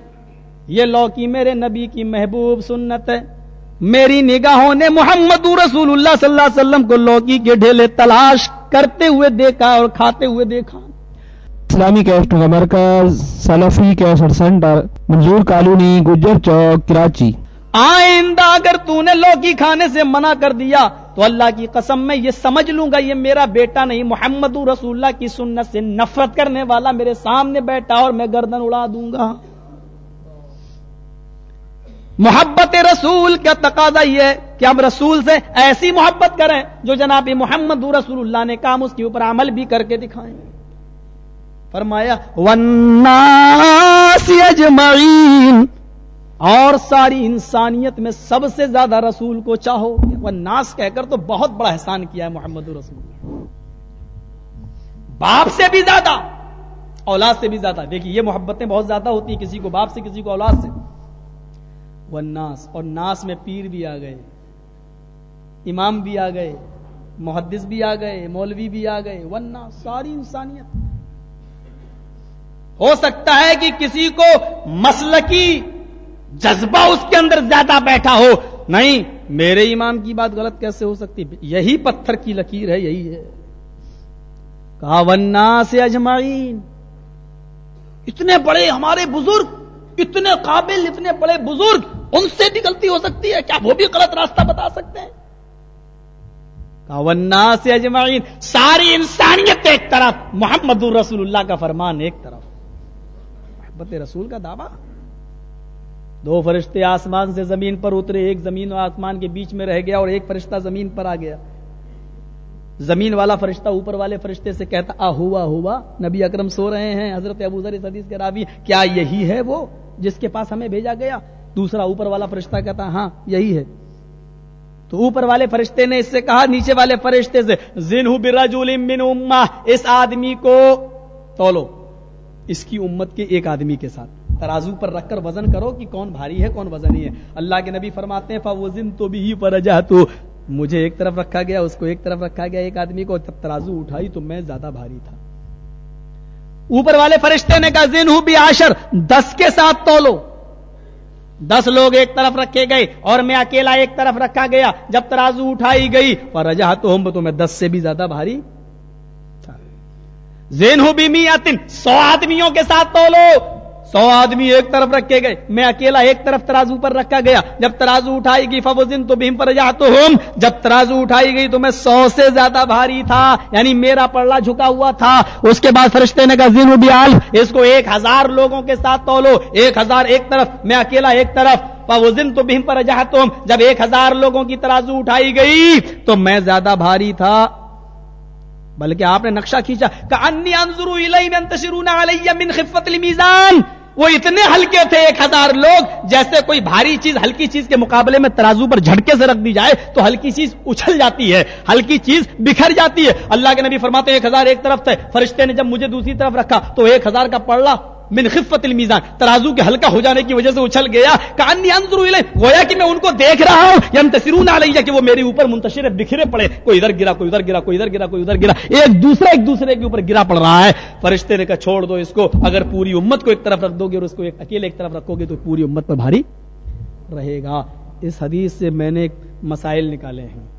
Speaker 1: یہ لوکی میرے نبی کی محبوب سنت ہے۔ میری نگاہوں نے محمد رسول اللہ صلی اللہ علیہ وسلم کو لوکی کے ڈھیلے تلاش کرتے ہوئے دیکھا اور کھاتے ہوئے دیکھا۔
Speaker 2: اسلامی کیسٹ مرکز، Salafi cassette centre Manzoor colony, Gujjar چوک، کراچی۔
Speaker 1: آئندہ اگر تو نے لوکی کھانے سے منع کر دیا تو اللہ کی قسم میں یہ سمجھ لوں گا، یہ میرا بیٹا نہیں، محمد رسول اللہ کی سنت سے نفرت کرنے والا میرے سامنے بیٹھا اور میں گردن اڑا دوں گا۔ محبت رسول کا تقاضا یہ ہے کہ ہم رسول سے ایسی محبت کریں جو جناب محمد رسول اللہ نے کام اس کے اوپر عمل بھی کر کے دکھائیں۔ فرمایا اجمعین۔ اور ساری انسانیت میں سب سے زیادہ رسول کو چاہو وہ ناس کہہ کر تو بہت بڑا احسان کیا ہے محمد رسول باپ سے بھی زیادہ، اولاد سے بھی زیادہ۔ دیکھیے، یہ محبتیں بہت زیادہ ہوتی ہیں کسی کو باپ سے، کسی کو اولاد سے۔ وہ ناس، اور ناس میں پیر بھی آ گئے، امام بھی آ گئے، محدث بھی آ گئے، مولوی بھی آ گئے۔ ورنہ ساری انسانیت۔ ہو سکتا ہے کہ کسی کو مسلکی جذبہ اس کے اندر زیادہ بیٹھا ہو نہیں، میرے امام کی بات غلط کیسے ہو سکتی؟ یہی پتھر کی لکیر ہے، یہی ہے۔ کہا سے اجمعین۔ اتنے بڑے ہمارے بزرگ، اتنے قابل، اتنے بڑے بزرگ، ان سے بھی غلطی ہو سکتی ہے، کیا وہ بھی غلط راستہ بتا سکتے ہیں؟ سے اجمعین۔ ساری انسانیت ایک طرف، محمد الرسول اللہ کا فرمان ایک طرف۔ محبت رسول کا دعویٰ۔ دو فرشتے آسمان سے زمین پر اترے، ایک زمین اور آسمان کے بیچ میں رہ گیا اور ایک فرشتہ زمین پر آ گیا۔ زمین والا فرشتہ اوپر والے فرشتے سے کہتا، آ، ہوا ہوا، نبی اکرم سو رہے ہیں، حضرت ابو ذر حدیث کے راوی، کیا یہی ہے وہ جس کے پاس ہمیں بھیجا گیا؟ دوسرا اوپر والا فرشتہ کہتا ہاں یہی ہے۔ تو اوپر والے فرشتے نے اس سے کہا، نیچے والے فرشتے سے من اس آدمی کو تولو۔ اس کی امت کے ایک آدمی کے ساتھ۔ ترازو پر رکھ کر وزن کرو کہ کون بھاری ہے، کون وزن ہے۔ اللہ کے نبی فرماتے ہیں، فوزن تو بھی پر تو مجھے ایک طرف رکھا گیا، اس کو ایک طرف رکھا گیا، ایک آدمی کو، جب ترازو اٹھائی تو میں زیادہ بھاری تھا۔ اوپر والے فرشتے نے کہا زین بھی آشر دس کے ساتھ تولو۔ دس لوگ ایک طرف رکھے گئے اور میں اکیلا ایک طرف رکھا گیا۔ جب ترازو اٹھائی گئی پر رجا تو ہم تو میں دس سے بھی زیادہ بھاری زین ہو بھی سو آدمیوں کے ساتھ تولو۔ سو آدمی ایک طرف رکھے گئے۔ میں اکیلا ایک طرف ترازو پر رکھا گیا۔ جب ترازو اٹھائی گئی، فوزن تو بھیم پر جا تو ہوں جب ترازو اٹھائی گئی تو میں سو سے زیادہ بھاری تھا یعنی میرا پڑلا جھکا ہوا تھا۔ اس کے بعد فرشتے نے کہا، زین بیال اس کو ایک ہزار لوگوں کے ساتھ تولو۔ ایک ہزار ایک طرف، میں اکیلا ایک طرف۔ فوزن تو بھیم پر جا تو جب ایک ہزار لوگوں کی ترازو اٹھائی گئی تو میں زیادہ بھاری تھا۔ بلکہ آپ نے نقشہ کھینچا کہ من من خفت المیزان۔ وہ اتنے ہلکے تھے ایک ہزار لوگ، جیسے کوئی بھاری چیز، ہلکی چیز کے مقابلے میں ترازو پر جھٹکے سے رکھ دی جائے تو ہلکی چیز اچھل جاتی ہے، ہلکی چیز بکھر جاتی ہے۔ اللہ کے نبی فرماتے ہیں، ایک ہزار ایک طرف تھے، فرشتے نے جب مجھے دوسری طرف رکھا تو ایک ہزار کا پڑلا من خفت المیزان ترازو کے ہلکا ہو جانے کی وجہ سے اچھل گیا۔ کہانی انظر گویا کہ میں ان کو دیکھ رہا ہوں۔ یم علیہ، کہ وہ میرے اوپر منتشر بکھرے پڑے۔ کوئی ادھر گرا، کوئی ادھر گرا، کوئی ادھر گرا، کوئی ادھر گرا۔ ایک دوسرے ایک دوسرے کے اوپر گرا پڑ رہا ہے۔ فرشتے نے کہا، چھوڑ دو اس کو۔ اگر پوری امت کو ایک طرف رکھ دو گے اور اس کو ایک اکیلے ایک طرف رکھو گے، تو پوری امت پر بھاری رہے گا۔ اس حدیث سے میں نے مسائل نکالے ہیں۔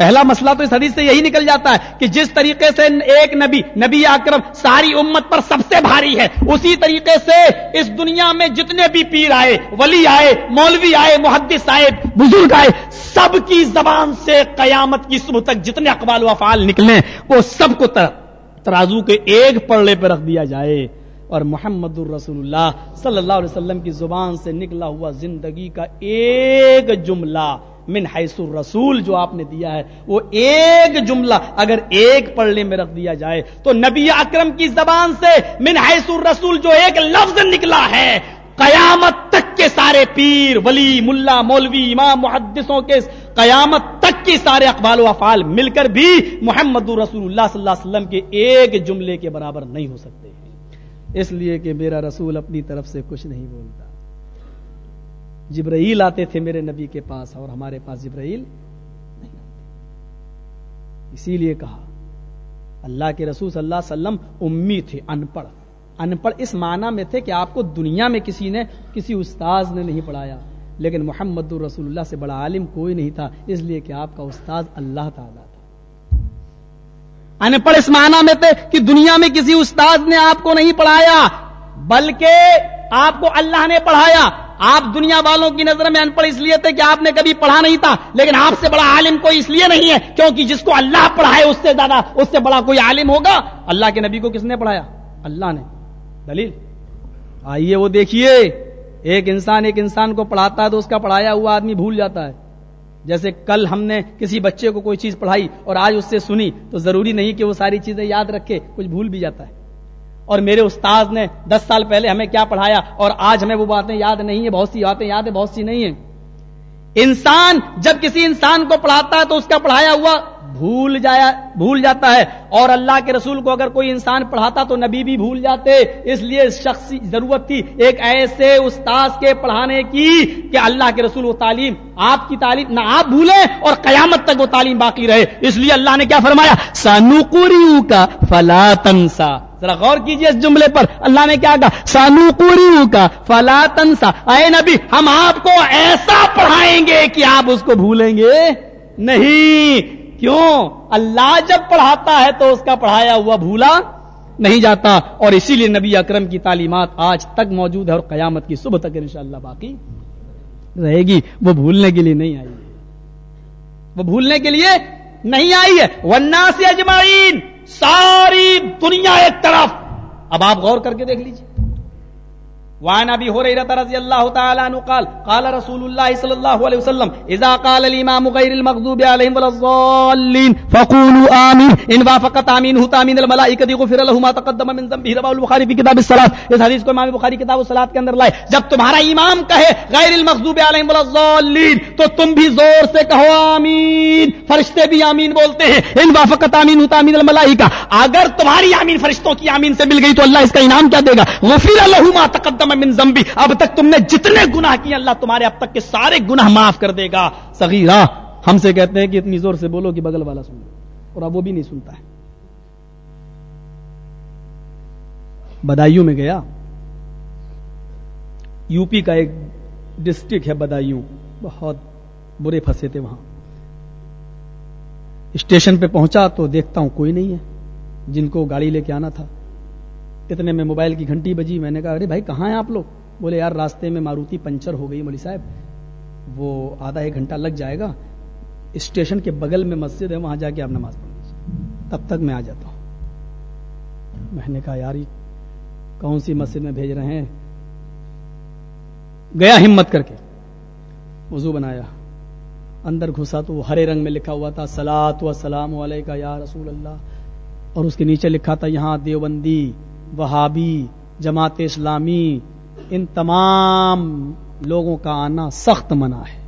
Speaker 1: پہلا مسئلہ تو اس حدیث سے یہی نکل جاتا ہے کہ جس طریقے سے ایک نبی نبی اکرم ساری امت پر سب سے بھاری ہے، اسی طریقے سے اس دنیا میں جتنے بھی پیر آئے، ولی آئے، مولوی آئے، محدث آئے، بزرگ آئے، سب کی زبان سے قیامت کی صبح تک جتنے اقبال و افعال نکلے وہ سب کو ترازو کے ایک پڑے پہ رکھ دیا جائے۔ اور محمد الرسول اللہ صلی اللہ علیہ وسلم کی زبان سے نکلا ہوا زندگی کا ایک جملہ من حیث الرسول جو آپ نے دیا ہے، وہ ایک جملہ اگر ایک پڑھنے میں رکھ دیا جائے تو نبی اکرم کی زبان سے من حیث الرسول جو ایک لفظ نکلا ہے، قیامت تک کے سارے پیر، ولی، ملا، مولوی، امام، محدثوں کے قیامت تک کے سارے اقبال و افعال مل کر بھی محمد رسول اللہ صلی اللہ علیہ وسلم کے ایک جملے کے برابر نہیں ہو سکتے۔ اس لیے کہ میرا رسول اپنی طرف سے کچھ نہیں بولتا۔ جبرائیل آتے تھے میرے نبی کے پاس اور ہمارے پاس جبرائیل نہیں آتے اسی لیے کہا، اللہ کے رسول صلی اللہ علیہ وسلم امی تھے، ان پڑھ۔ ان پڑھ اس معنی میں تھے کہ آپ کو دنیا میں کسی نے کسی استاذ نے نہیں پڑھایا۔ لیکن محمد الرسول اللہ سے بڑا عالم کوئی نہیں تھا، اس لیے کہ آپ کا استاذ اللہ تعالیٰ تھا۔ ان پڑھ اس معنی میں تھے کہ دنیا میں کسی استاذ نے آپ کو نہیں پڑھایا، بلکہ آپ کو اللہ نے پڑھایا آپ دنیا والوں کی نظر میں ان پڑھ اس لیے تھے کہ آپ نے کبھی پڑھا نہیں تھا لیکن آپ سے بڑا عالم کوئی اس لیے نہیں ہے کیونکہ جس کو اللہ پڑھائے اس سے زیادہ اس سے بڑا کوئی عالم ہوگا اللہ کے نبی کو کس نے پڑھایا اللہ نے دلیل آئیے وہ دیکھیے ایک انسان ایک انسان کو پڑھاتا ہے تو اس کا پڑھایا ہوا آدمی بھول جاتا ہے جیسے کل ہم نے کسی بچے کو کوئی چیز پڑھائی اور آج اس سے سنی تو ضروری نہیں کہ وہ ساری چیزیں یاد رکھے کچھ بھول بھی جاتا ہے اور میرے استاد نے دس سال پہلے ہمیں کیا پڑھایا اور آج ہمیں وہ باتیں یاد نہیں ہیں، بہت سی باتیں یاد ہیں، بہت سی نہیں ہیں۔ انسان جب کسی انسان کو پڑھاتا ہے تو اس کا پڑھایا ہوا بھول جایا، بھول جاتا ہے۔ اور اللہ کے رسول کو اگر کوئی انسان پڑھاتا تو نبی بھی بھول جاتے۔ اس لیے شخصی ضرورت تھی ایک ایسے استاذ کے پڑھانے کی کہ اللہ کے رسول وہ تعلیم، آپ کی تعلیم، نہ آپ بھولیں اور قیامت تک وہ تعلیم باقی رہے۔ اس لیے اللہ نے کیا فرمایا؟ سانو کا فلا تنسا۔ ذرا غور کیجیے اس جملے پر۔ اللہ نے کیا کہا؟ سانو کا فلا تنسا اے نبی، ہم آپ کو ایسا پڑھائیں گے کہ آپ اس کو بھولیں گے۔ نہیں۔ کیوں؟ اللہ جب پڑھاتا ہے تو اس کا پڑھایا ہوا بھولا نہیں جاتا۔ اور اسی لیے نبی اکرم کی تعلیمات آج تک موجود ہے اور قیامت کی صبح تک انشاءاللہ باقی رہے گی۔ وہ بھولنے کے لیے نہیں آئی۔ ہے وہ بھولنے کے لیے نہیں آئی ہے۔ ورنہ سے اجمعین۔ ساری دنیا ایک طرف۔ اب آپ غور کر کے دیکھ لیجیے وعن ابي هريره رضي الله تعالى عنه قال قال رسول الله صلى الله عليه وسلم، اذا قال الامام غير المغضوب عليهم ولا الضالين فقولوا امين ان وافقت امينه تامين الملائكه غفر له ما تقدم من ذنبه. رواه البخاري في كتاب الصلاه اس حدیث کو امام بخاری کتاب الصلاه کے اندر لائے۔ جب تمہارا امام کہے غیر المغضوب عليهم ولا الضالين تو تم بھی زور سے کہو آمین۔ آمین، فرشتے بھی آمین بولتے ہیں۔ ان وافقت آمین ہوتا امین تامین الملائکہ۔ اگر تمہاری آمین فرشتوں کی آمین سے مل گئی تو اللہ اس کا انعام کیا دے گا؟ غفر له ما تقدم من زمبی اب تک تم نے جتنے گناہ کیے، اللہ تمہارے اب تک کے سارے گناہ معاف کر دے گا۔ صغیرہ، ہم سے کہتے ہیں کہ اتنی زور سے بولو کہ بغل والا سن اور اب وہ بھی نہیں سنتا ہے۔ بدایوں میں گیا۔ یو پی کا ایک ڈسٹرکٹ ہے بدایوں بہت برے پھنسے تھے وہاں۔ اسٹیشن پہ پہنچا تو دیکھتا ہوں کوئی نہیں ہے۔ جن کو گاڑی لے کے آنا تھا۔ اتنے میں موبائل کی گھنٹی بجی۔ میں نے کہا، ارے بھائی، کہاں ہیں آپ لوگ؟ بولے، یار، راستے میں ماروتی پنچر ہو گئی مولی صاحب۔ وہ آدھا ایک گھنٹہ لگ جائے گا۔ اسٹیشن کے بغل میں مسجد ہے، وہاں جا کے آپ نماز پڑھ لیجیے تب تک میں آ جاتا ہوں۔ میں نے کہا، یار کون سی مسجد میں بھیج رہے ہیں؟ گیا ہمت کر کے۔ وضو بنایا۔ اندر گھسا تو وہ ہرے رنگ میں لکھا ہوا تھا سلاد و سلام علیہ یا رسول اللہ۔ اور اس کے نیچے لکھا تھا، یہاں دیوبندی، وہابی، جماعت اسلامی، ان تمام لوگوں کا آنا سخت منع ہے۔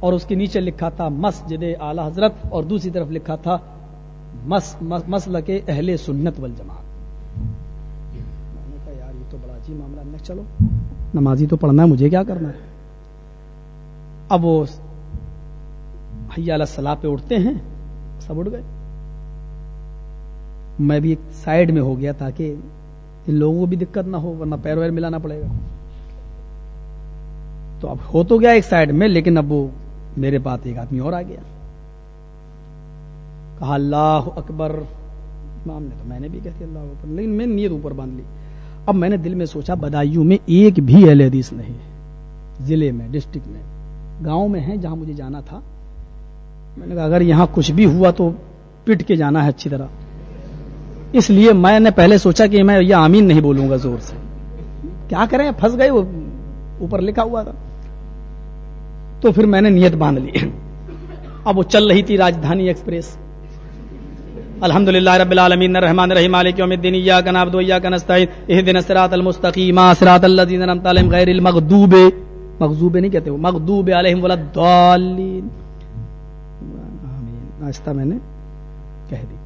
Speaker 1: اور اس کے نیچے لکھا تھا، مسجد اعلی حضرت، اور دوسری طرف لکھا تھا، مس مسل کے اہل سنت وال جماعت میں نے کہا، یار، یہ تو بڑا عجیب معاملہ میں چلو، نمازی تو پڑھنا ہے، مجھے کیا کرنا ہے؟ اب وہ حیا صلاح پہ اٹھتے ہیں، سب اٹھ گئے۔ میں بھی ایک سائڈ میں ہو گیا تاکہ ان لوگوں کو بھی دقت نہ ہو، ورنہ پیر ویر ملانا پڑے گا۔ تو اب ہو تو گیا ایک سائڈ میں، لیکن اب وہ میرے پاس ایک آدمی اور آ گیا۔ کہا، اللہ اکبر۔ امام نے تو میں نے بھی کہتی اللہ اکبر، لیکن میں نیت اوپر باندھ لی۔ اب میں نے دل میں سوچا بدایوں میں ایک بھی اہل حدیث نہیں، ضلع میں، ڈسٹرکٹ میں۔ گاؤں میں ہے جہاں مجھے جانا تھا۔ میں نے کہا، اگر یہاں کچھ بھی ہوا تو پٹ کے جانا ہے اچھی طرح۔ اس لیے میں نے پہلے سوچا کہ میں یہ آمین نہیں بولوں گا زور سے۔ کیا کریں؟ پھنس گئے، وہ اوپر لکھا ہوا تھا۔ تو پھر میں نے نیت باندھ لی۔ اب وہ چل رہی تھی راجدھانی ایکسپریس۔ الحمد للہ رب العالمین، الرحمن الرحیم، مالک یوم الدین، ایاک نعبد و ایاک نستعین اهدنا الصراط المستقیم، صراط الذین انعمت علیہم غیر المغضوب مغضوب نہیں کہتے وہ، مغضوب علیہم ولا الضالین۔ آمین۔ آہستہ میں نے کہہ دی۔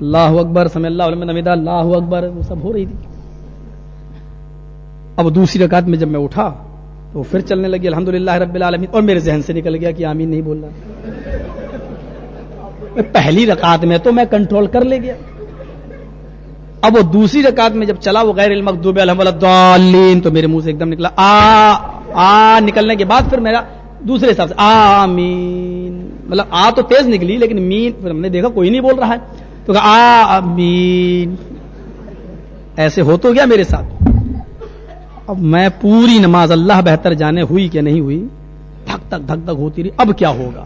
Speaker 1: اللہ اکبر، سمع اللہ علم حمیدہ۔ اللہ اکبر، وہ سب ہو رہی تھی۔ اب دوسری رکعت میں جب میں اٹھا تو پھر چلنے لگی، الحمدللہ رب العالمین۔ اور میرے ذہن سے نکل گیا کہ آمین نہیں بول رہا۔ پہلی رکعت میں تو میں کنٹرول کر لے گیا۔ اب وہ دوسری رکعت میں جب چلا وہ غیر المقدوب الحمد تو میرے منہ سے ایک دم نکلا، آ آ، نکلنے کے بعد پھر میرا دوسرے حساب سے آمین۔ مطلب آ تو تیز نکلی، لیکن مین پھر ہم نے دیکھا کوئی نہیں بول رہا ہے۔ تو کہا آمین۔ ایسے ہو تو گیا میرے ساتھ۔ اب میں پوری نماز اللہ بہتر جانے ہوئی کہ نہیں ہوئی؟ دھک تک دھک دھک ہوتی رہی۔ اب کیا ہوگا؟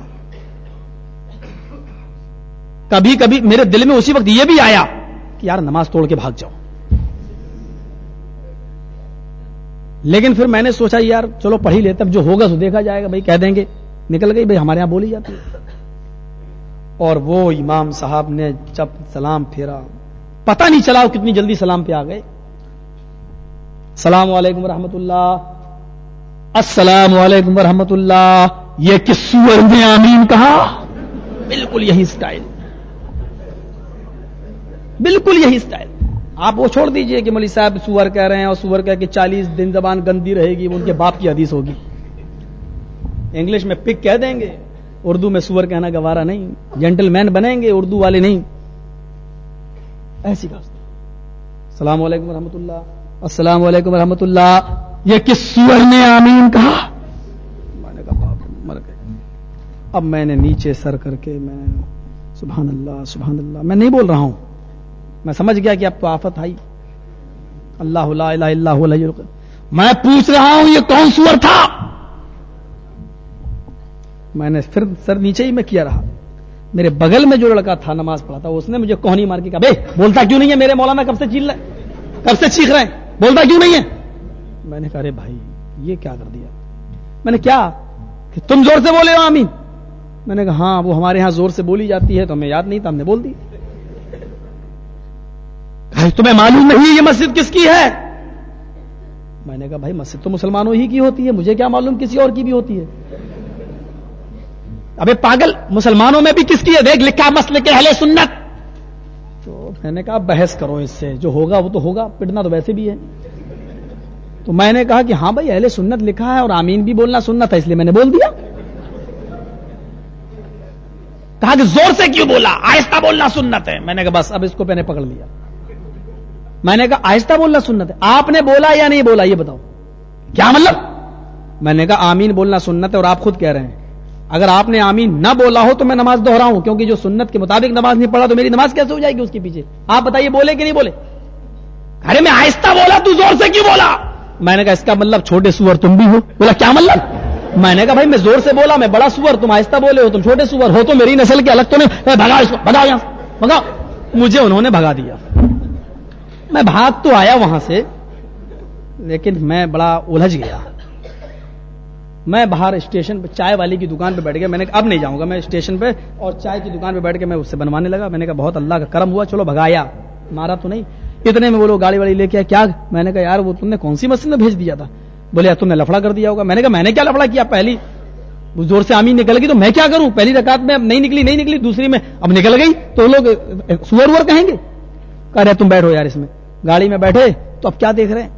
Speaker 1: کبھی کبھی میرے دل میں اسی وقت یہ بھی آیا کہ یار نماز توڑ کے بھاگ جاؤ۔ لیکن پھر میں نے سوچا یار چلو پڑھی لے، تب جو ہوگا سو دیکھا جائے گا، بھائی کہہ دیں گے۔ نکل گئی، بھائی ہمارے یہاں بولی جاتی ہے۔ اور وہ امام صاحب نے جب سلام پھیرا، پتہ نہیں چلا کتنی جلدی سلام پہ آ گئے۔ السلام علیکم ورحمۃ اللہ۔ السلام علیکم ورحمۃ اللہ۔ یہ کس سور نے آمین کہا؟ بالکل یہی سٹائل۔ بالکل یہی سٹائل آپ وہ چھوڑ دیجیے کہ مولوی صاحب سور کہہ رہے ہیں اور سور کہہ کہ چالیس دن زبان گندی رہے گی، وہ ان کے باپ کی حدیث ہوگی۔ انگلش میں پک کہہ دیں گے، اردو میں سور کہنا گوارا نہیں جینٹل مین بنیں گے، اردو والے نہیں۔ ایسی بات۔ السلام علیکم ورحمۃ اللہ۔ السلام علیکم ورحمۃ اللہ۔ یہ کس سور نے آمین کہا؟ میں نے کہا باپ مر گئے۔ اب میں نے نیچے سر کر کے میں سبحان اللہ سبحان اللہ۔ میں نہیں بول رہا ہوں۔ میں سمجھ گیا کہ اب تو آفت آئی۔ اللہ لا الہ الا هو الحی القیوم۔ میں پوچھ رہا ہوں یہ کون سور تھا؟ میں نے پھر سر نیچے ہی میں کیا رہا۔ میرے بغل میں جو لڑکا تھا نماز پڑھا تھا، اس نے مجھے کوہنی مار کے کہا بے بولتا کیوں نہیں ہے میرے مولانا کب سے چیل رہے کب سے چیخ رہے ہیں بولتا کیوں نہیں ہے؟ میں نے کہا، ارے بھائی، یہ کیا کر دیا؟ میں نے کیا کہ تم زور سے بولے ہو، آمین؟ میں نے کہا ہاں وہ ہمارے ہاں زور سے بولی جاتی ہے تو ہمیں یاد نہیں تھا، ہم نے بول دی۔ تمہیں معلوم نہیں یہ مسجد کس کی ہے؟ میں نے کہا، بھائی، مسجد تو مسلمانوں ہی کی ہوتی ہے، مجھے کیا معلوم کسی اور کی بھی ہوتی ہے؟ ابے پاگل، مسلمانوں میں بھی کس کی ہے؟ دیکھ، لکھا مسئلے کے اہل سنت۔ تو میں نے کہا، بحث کرو اس سے، جو ہوگا وہ تو ہوگا پٹنا تو ویسے بھی ہے۔ تو میں نے کہا کہ ہاں بھائی، اہل سنت لکھا ہے اور آمین بھی بولنا سنت ہے، اس لیے میں نے بول دیا۔ کہا کہ زور سے کیوں بولا؟ آہستہ بولنا سنت ہے۔ میں نے کہا، بس، اب اس کو میں نے پکڑ لیا۔ میں نے کہا، آہستہ بولنا سنت ہے۔ آپ نے بولا یا نہیں بولا یہ بتاؤ۔ کیا مطلب؟ میں نے کہا، آمین بولنا سنت ہے اور آپ خود کہہ رہے ہیں۔ اگر آپ نے آمین نہ بولا ہو تو میں نماز دوہراؤں کیونکہ جو سنت کے مطابق نماز نہیں پڑھا تو میری نماز کیسے ہو جائے گی اس کے پیچھے؟ آپ بتائیے، بولے کہ نہیں بولے؟ ارے میں آہستہ بولا، تو زور سے کیوں بولا؟ میں نے کہا، اس کا مطلب چھوٹے سور تم بھی ہو۔ بولا، کیا مطلب؟ میں نے کہا، بھائی میں زور سے بولا، میں بڑا سور، تم آہستہ بولے ہو، تم چھوٹے سور ہو تو میری نسل کے الگ تو نہیں؟ بھگا اس کو، بھگا یہاں، بھگا۔ مجھے انہوں نے بھگا دیا۔ میں بھاگ تو آیا وہاں سے، لیکن میں بڑا الجھ گیا۔ میں باہر اسٹیشن پہ چائے والی کی دکان پہ بیٹھ گیا۔ میں نے اب نہیں جاؤں گا میں اسٹیشن پہ۔ اور چائے کی دکان پہ بیٹھ کے میں اس سے بنوانے لگا۔ میں نے کہا، بہت اللہ کا کرم ہوا، چلو بھگایا۔ مارا تو نہیں۔ اتنے میں بولو گاڑی واڑی لے کے کیا؟ میں نے کہا، یار، وہ تم نے کون سی مسجد میں بھیج دیا تھا؟ بولے، یار، تم نے لفڑا کر دیا ہوگا۔ میں نے کہا، میں نے کیا لفڑا کیا؟ پہلی زور سے آمین نکل گئی تو میں کیا کروں؟ پہلی رکعت میں نہیں نکلی نہیں نکلی، دوسری میں اب نکل گئی تو لوگ سور وور کہیں گے؟ کہہ رہے، تم بیٹھو یار اس میں۔ گاڑی میں بیٹھے تو اب کیا دیکھ رہے ہیں؟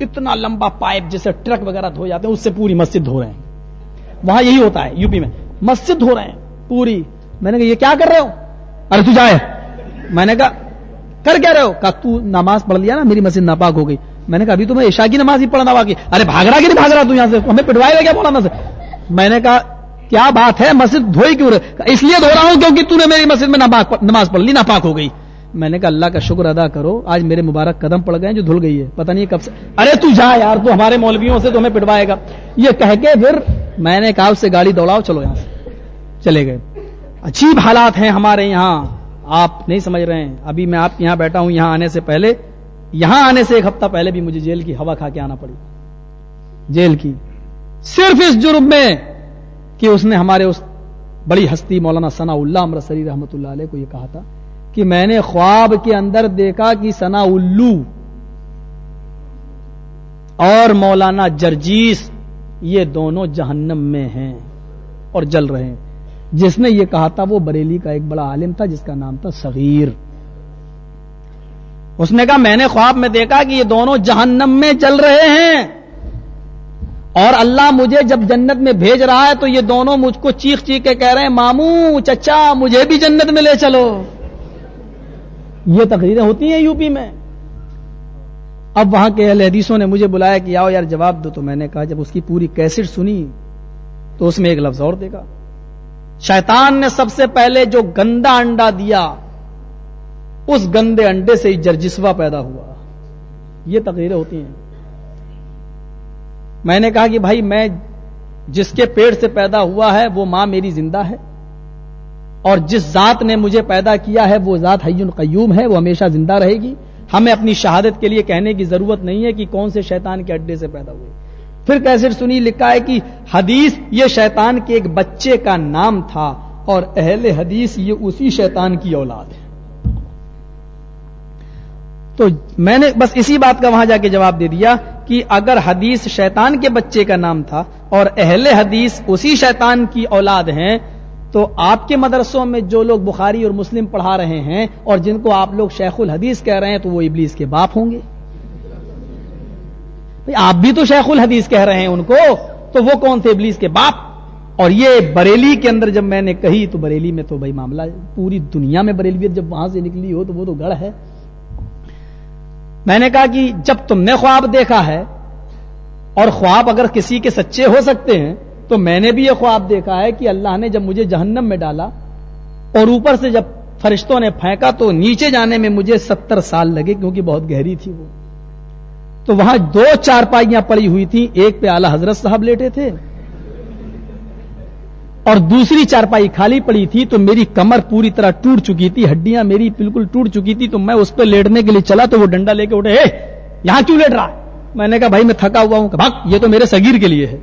Speaker 1: اتنا لمبا پائپ جیسے ٹرک وغیرہ دھو جاتے ہیں، اس سے پوری مسجد دھو رہے ہیں۔ وہاں یہی ہوتا ہے، یو پی میں۔ مسجد دھو رہے ہیں، پوری۔ میں نے کہا، یہ کیا کر رہے ہو؟ ارے، تو جائے۔ میں نے کہا، کر کیا رہے ہو؟ کہا، تو نماز پڑھ لیا نا، میری مسجد ناپاک ہو گئی۔ میں نے کہا، ابھی تو میں عشاء کی نماز ہی پڑھنا باقی۔ ارے بھاگ رہا کہ نہیں بھاگ رہا تو یہاں سے؟ ہمیں پٹوائے گا کیا بولا سے؟ میں نے کہا، کیا بات ہے؟ مسجد دھوئی کیوں رہے؟ اس لیے دھو رہا ہوں کیونکہ تو نے میری مسجد میں نماز پڑھ لی، ناپاک ہو گئی۔ میں نے کہا اللہ کا شکر ادا کرو، آج میرے مبارک قدم پڑ گئے جو دھل گئی ہے۔ پتہ نہیں کب سے ارے تو جا یار، تو ہمارے مولویوں سے تمہیں پٹوائے گا۔ یہ کہہ کے پھر میں نے کہا اس سے گاڑی دوڑاؤ، چلو یہاں سے۔ چلے گئے۔ عجیب حالات ہیں ہمارے یہاں۔ آپ نہیں سمجھ رہے ہیں۔ ابھی میں آپ یہاں بیٹھا ہوں، یہاں آنے سے پہلے، یہاں آنے سے ایک ہفتہ پہلے بھی مجھے جیل کی ہوا کھا کے آنا پڑی۔ جیل کی۔ صرف اس جرم میں کہ اس نے ہمارے اس بڑی ہستی مولانا ثنا اللہ امرسری رحمت اللہ علیہ کو یہ کہا تھا۔ کہ میں نے خواب کے اندر دیکھا کہ ثنا الو اور مولانا جرجیس یہ دونوں جہنم میں ہیں اور جل رہے ہیں۔ جس نے یہ کہا تھا وہ بریلی کا ایک بڑا عالم تھا جس کا نام تھا صغیر۔ اس نے کہا میں نے خواب میں دیکھا کہ یہ دونوں جہنم میں چل رہے ہیں۔ اور اللہ مجھے جب جنت میں بھیج رہا ہے تو یہ دونوں مجھ کو چیخ چیخ کے کہہ رہے ہیں، ماموں، چچا، مجھے بھی جنت میں لے چلو۔ یہ تقریریں ہوتی ہیں یو پی میں۔ اب وہاں کے اہل حدیثوں نے مجھے بلایا کہ آؤ یار جواب دو، تو میں نے کہا جب اس کی پوری کیسٹ سنی تو اس میں ایک لفظ اور دیکھا۔ شیطان نے سب سے پہلے جو گندا انڈا دیا، اس گندے انڈے سے جرجسوا پیدا ہوا۔ یہ تقریریں ہوتی ہیں۔ میں نے کہا کہ بھائی، میں جس کے پیڑ سے پیدا ہوا ہے، وہ ماں میری زندہ ہے۔ اور جس ذات نے مجھے پیدا کیا ہے، وہ ذات حی قیوم ہے، وہ ہمیشہ زندہ رہے گی۔ ہمیں اپنی شہادت کے لیے کہنے کی ضرورت نہیں ہے کہ کون سے شیطان کے اڈے سے پیدا ہوئے۔ پھر کیسے سنی، لکھا ہے کہ حدیث یہ شیطان کے ایک بچے کا نام تھا اور اہل حدیث یہ اسی شیطان کی اولاد ہے۔ تو میں نے بس اسی بات کا وہاں جا کے جواب دے دیا کہ اگر حدیث شیطان کے بچے کا نام تھا اور اہل حدیث اسی شیطان کی اولاد ہیں تو آپ کے مدرسوں میں جو لوگ بخاری اور مسلم پڑھا رہے ہیں اور جن کو آپ لوگ شیخ الحدیث کہہ رہے ہیں تو وہ ابلیس کے باپ ہوں گے۔ آپ بھی تو شیخ الحدیث کہہ رہے ہیں ان کو، تو وہ کون تھے ابلیس کے باپ؟ اور یہ بریلی کے اندر جب میں نے کہی تو بریلی میں تو بھائی معاملہ پوری دنیا میں بریلیت جب وہاں سے نکلی ہو تو وہ تو گڑھ ہے۔ میں نے کہا کہ جب تم نے خواب دیکھا ہے اور خواب اگر کسی کے سچے ہو سکتے ہیں تو میں نے بھی یہ خواب دیکھا ہے کہ اللہ نے جب مجھے جہنم میں ڈالا اور اوپر سے جب فرشتوں نے پھینکا تو نیچے جانے میں مجھے ستر سال لگے کیونکہ بہت گہری تھی وہ۔ تو وہاں دو چار پائیاں پڑی ہوئی تھی ایک پہ اعلی حضرت صاحب لیٹے تھے اور دوسری چارپائی خالی پڑی تھی تو میری کمر پوری طرح ٹوٹ چکی تھی، ہڈیاں میری بالکل ٹوٹ چکی تھی تو میں اس پہ لیٹنے کے لیے چلا تو وہ ڈنڈا لے کے اٹھے یہاں کیوں لیٹ رہا میں نے کہا، بھائی، میں تھکا ہوا ہوں بھاگ، یہ تو میرے سگیر کے لیے ہے۔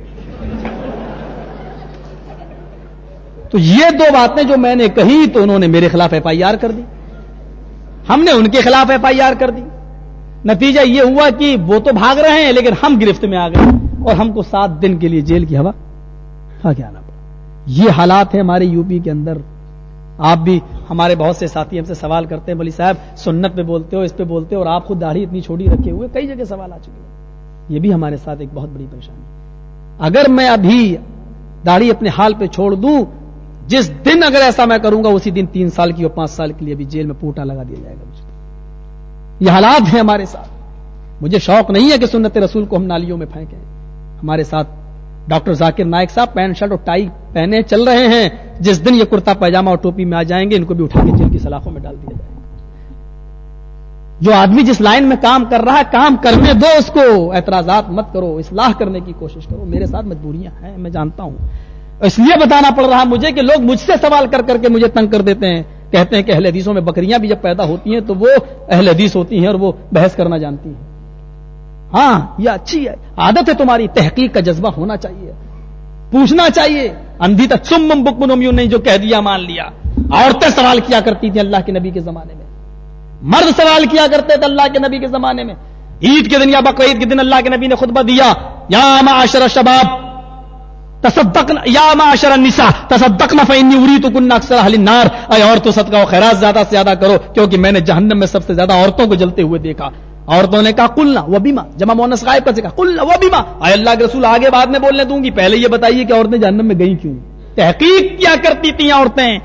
Speaker 1: تو یہ دو باتیں جو میں نے کہی تو انہوں نے میرے خلاف ایف آئی آر کر دی۔ ہم نے ان کے خلاف ایف آئی آر کر دی۔ نتیجہ یہ ہوا کہ وہ تو بھاگ رہے ہیں لیکن ہم گرفت میں آ گئے اور ہم کو سات دن کے لیے جیل کی ہوا۔ ہاں کیا آنا پڑا یہ حالات ہیں ہمارے یو پی کے اندر۔ آپ بھی ہمارے بہت سے ساتھی ہم سے سوال کرتے ہیں بولی صاحب، سنت پہ بولتے ہو، اس پہ بولتے ہو اور آپ خود داڑھی اتنی چھوٹی رکھے ہوئے، کئی جگہ سوال آ چکے ہیں۔ یہ بھی ہمارے ساتھ ایک بہت بڑی پریشانی۔ اگر میں ابھی داڑھی اپنے حال پہ چھوڑ دوں جس دن اگر ایسا میں کروں گا، اسی دن تین سال کی اور پانچ سال کے لیے ابھی جیل میں پوٹا لگا دیا جائے گا مجھے۔ یہ حالات ہیں ہمارے ساتھ۔ مجھے شوق نہیں ہے کہ سنت رسول کو ہم نالیوں میں پھینکیں۔ ہمارے ساتھ ڈاکٹر ذاکر نائک صاحب پینٹ شرٹ اور ٹائی پہنے چل رہے ہیں۔ جس دن یہ کرتا پیجامہ اور ٹوپی میں آ جائیں گے، ان کو بھی اٹھا کے جیل کی سلاخوں میں ڈال دیا جائے گا۔ جو آدمی جس لائن میں کام کر رہا ہے، کام کرنے دو اس کو۔ اعتراضات مت کرو، اصلاح کرنے کی کوشش کرو۔ میرے ساتھ مجبوریاں ہیں، میں جانتا ہوں۔ اس لیے بتانا پڑ رہا مجھے کہ لوگ مجھ سے سوال کر کر کے مجھے تنگ کر دیتے ہیں۔ کہتے ہیں کہ اہل حدیثوں میں بکریاں بھی جب پیدا ہوتی ہیں تو وہ اہل حدیث ہوتی ہیں اور وہ بحث کرنا جانتی ہیں۔ ہاں یہ اچھی ہے عادت ہے تمہاری، تحقیق کا جذبہ ہونا چاہیے۔ پوچھنا چاہیے۔ اندھی تک سم بک منومیوں نے جو کہہ دیا مان لیا۔ عورتیں سوال کیا کرتی تھیں اللہ کے نبی کے زمانے میں۔ مرد سوال کیا کرتے تھے اللہ کے نبی کے زمانے میں۔ عید کے دن یا بقرعید کے دن اللہ کے نبی نے خطبہ دیا، یا معاشر شباب تصدق یا معاشر النساء تصدق فانی اری تو کن اکثر اہل النار. اے اور تو صدقہ و خیرات زیادہ سے زیادہ کرو، کیونکہ میں نے جہنم میں سب سے زیادہ عورتوں کو جلتے ہوئے دیکھا۔ عورتوں نے کہا کلنا وہ بیما جمع مونس غائب کا کہا کلنا وہ بیما اے اللہ کے رسول، آگے بعد میں بولنے دوں گی، پہلے یہ بتائیے کہ عورتیں جہنم میں گئی کیوں؟ تحقیق کیا کرتی تھیں عورتیں؟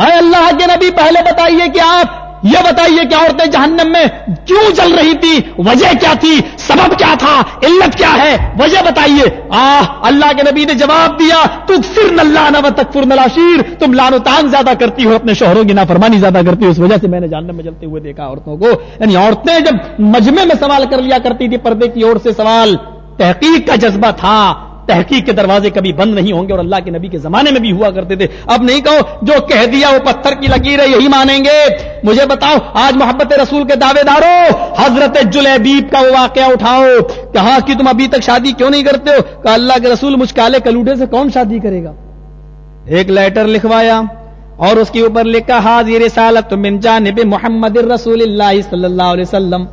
Speaker 1: اے اللہ کے نبی، پہلے بتائیے کہ آپ یہ بتائیے کہ عورتیں جہنم میں کیوں چل رہی تھی؟ وجہ کیا تھی؟ سبب کیا تھا؟ علت کیا ہے؟ وجہ بتائیے۔ آ اللہ کے نبی نے جواب دیا تو فر اللہ نہ تکفر نلاشیر تم لانو تان زیادہ کرتی ہو، اپنے شوہروں کی نافرمانی زیادہ کرتی ہو، اس وجہ سے میں نے جہنم میں چلتے ہوئے دیکھا عورتوں کو۔ یعنی عورتیں جب مجمے میں سوال کر لیا کرتی تھی پردے کی اور سے سوال، تحقیق کا جذبہ تھا۔ تحقیق کے دروازے کبھی بند نہیں ہوں گے اور اللہ کے نبی کے زمانے میں بھی ہوا کرتے تھے۔ اب نہیں کہو، جو کہہ دیا وہ پتھر کی لکیر ہے، یہی مانیں گے۔ مجھے بتاؤ، آج محبت رسول کے دعوے دارو، حضرت جلیبیب کا وہ واقعہ اٹھاؤ۔ کہاں کہ تم ابھی تک شادی کیوں نہیں کرتے ہو؟ کہ اللہ کے رسول مجھ کالے کلوٹے سے کون شادی کرے گا؟ ایک لیٹر لکھوایا اور اس کے اوپر لکھا، حاضر سالت من جانب محمد رسول اللہ صلی اللہ علیہ وسلم۔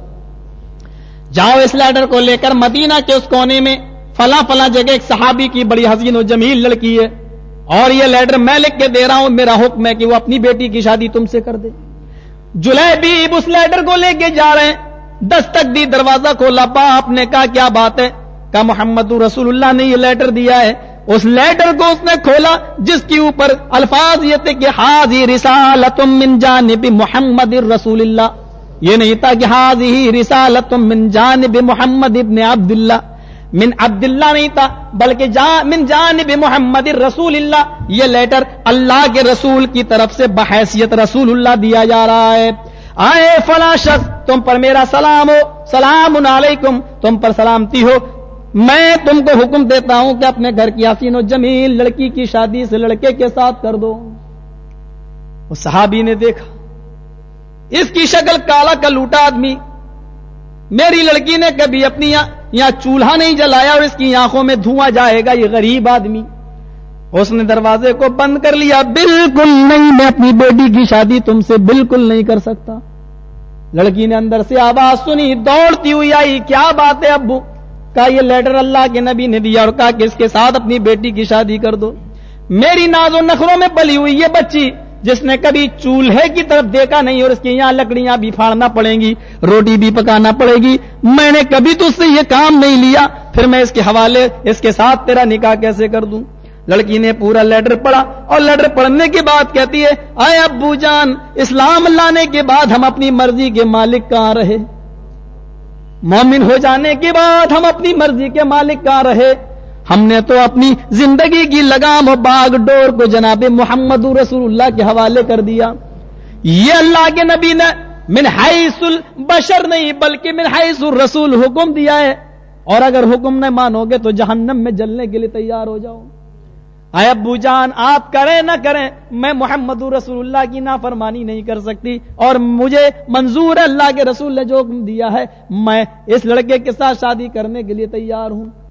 Speaker 1: جاؤ اس لیٹر کو لے کر مدینہ کے اس کونے میں۔ فلاں فلاں جگہ ایک صحابی کی بڑی حسین و جمیل لڑکی ہے اور یہ لیٹر میں لکھ کے دے رہا ہوں، میرا حکم ہے کہ وہ اپنی بیٹی کی شادی تم سے کر دے۔ جلیبی اس لیٹر کو لے کے جا رہے ہیں۔ دستک دی، دروازہ کھولا، باپ نے کہا، کیا بات ہے؟ کہا، محمد رسول اللہ نے یہ لیٹر دیا ہے۔ اس لیٹر کو اس نے کھولا، جس کے اوپر الفاظ یہ تھے کہ حاضی رسالت من جانب محمد رسول اللہ۔ یہ نہیں تھا کہ حاضی رسالت من جانب محمد ابن عبداللہ۔ من عبداللہ نہیں تھا، بلکہ جا من جانب محمد رسول اللہ یہ لیٹر اللہ کے رسول کی طرف سے بحیثیت رسول اللہ دیا جا رہا ہے۔ آئے فلا شخص، تم پر میرا سلام ہو، سلام علیکم، تم پر سلامتی ہو۔ میں تم کو حکم دیتا ہوں کہ اپنے گھر کی حسین و جمیل لڑکی کی شادی سے لڑکے کے ساتھ کر دو۔ وہ صحابی نے دیکھا، اس کی شکل کالا کا لوٹا آدمی۔ میری لڑکی نے کبھی اپنی یہاں چولہا نہیں جلایا اور اس کی آنکھوں میں دھواں جائے گا، یہ غریب آدمی۔ اس نے دروازے کو بند کر لیا۔ بالکل نہیں، میں اپنی بیٹی کی شادی تم سے بالکل نہیں کر سکتا۔ لڑکی نے اندر سے آواز سنی، دوڑتی ہوئی آئی۔ کیا بات ہے ابو؟ کہا، یہ لیٹر اللہ کے نبی نے دیا اور کہا کہ اس کے ساتھ اپنی بیٹی کی شادی کر دو۔ میری ناز و نخروں میں پلی ہوئی یہ بچی۔ جس نے کبھی چولہے کی طرف دیکھا نہیں اور اس کی یہاں لکڑیاں بھی پھاڑنا پڑیں گی، روٹی بھی پکانا پڑے گی۔ میں نے کبھی تو اس سے یہ کام نہیں لیا، پھر میں اس کے حوالے، اس کے ساتھ تیرا نکاح کیسے کر دوں؟ لڑکی نے پورا لیٹر پڑھا اور لیٹر پڑھنے کے بعد کہتی ہے، آئے ابو جان، اسلام لانے کے بعد ہم اپنی مرضی کے مالک کہاں رہے؟ مومن ہو جانے کے بعد ہم اپنی مرضی کے مالک کہاں رہے؟ ہم نے تو اپنی زندگی کی لگام و باغ ڈور کو جناب محمد رسول اللہ کے حوالے کر دیا۔ یہ اللہ کے نبی نے من حیث البشر نہیں بلکہ من حیث الرسول حکم دیا ہے۔ اور اگر حکم نہ مانو گے تو جہنم میں جلنے کے لیے تیار ہو جاؤ۔ اے ابو جان، آپ کریں نہ کریں، میں محمد رسول اللہ کی نافرمانی نہیں کر سکتی۔ اور مجھے منظور اللہ کے رسول نے جو حکم دیا ہے، میں اس لڑکے کے ساتھ شادی کرنے کے لیے تیار ہوں۔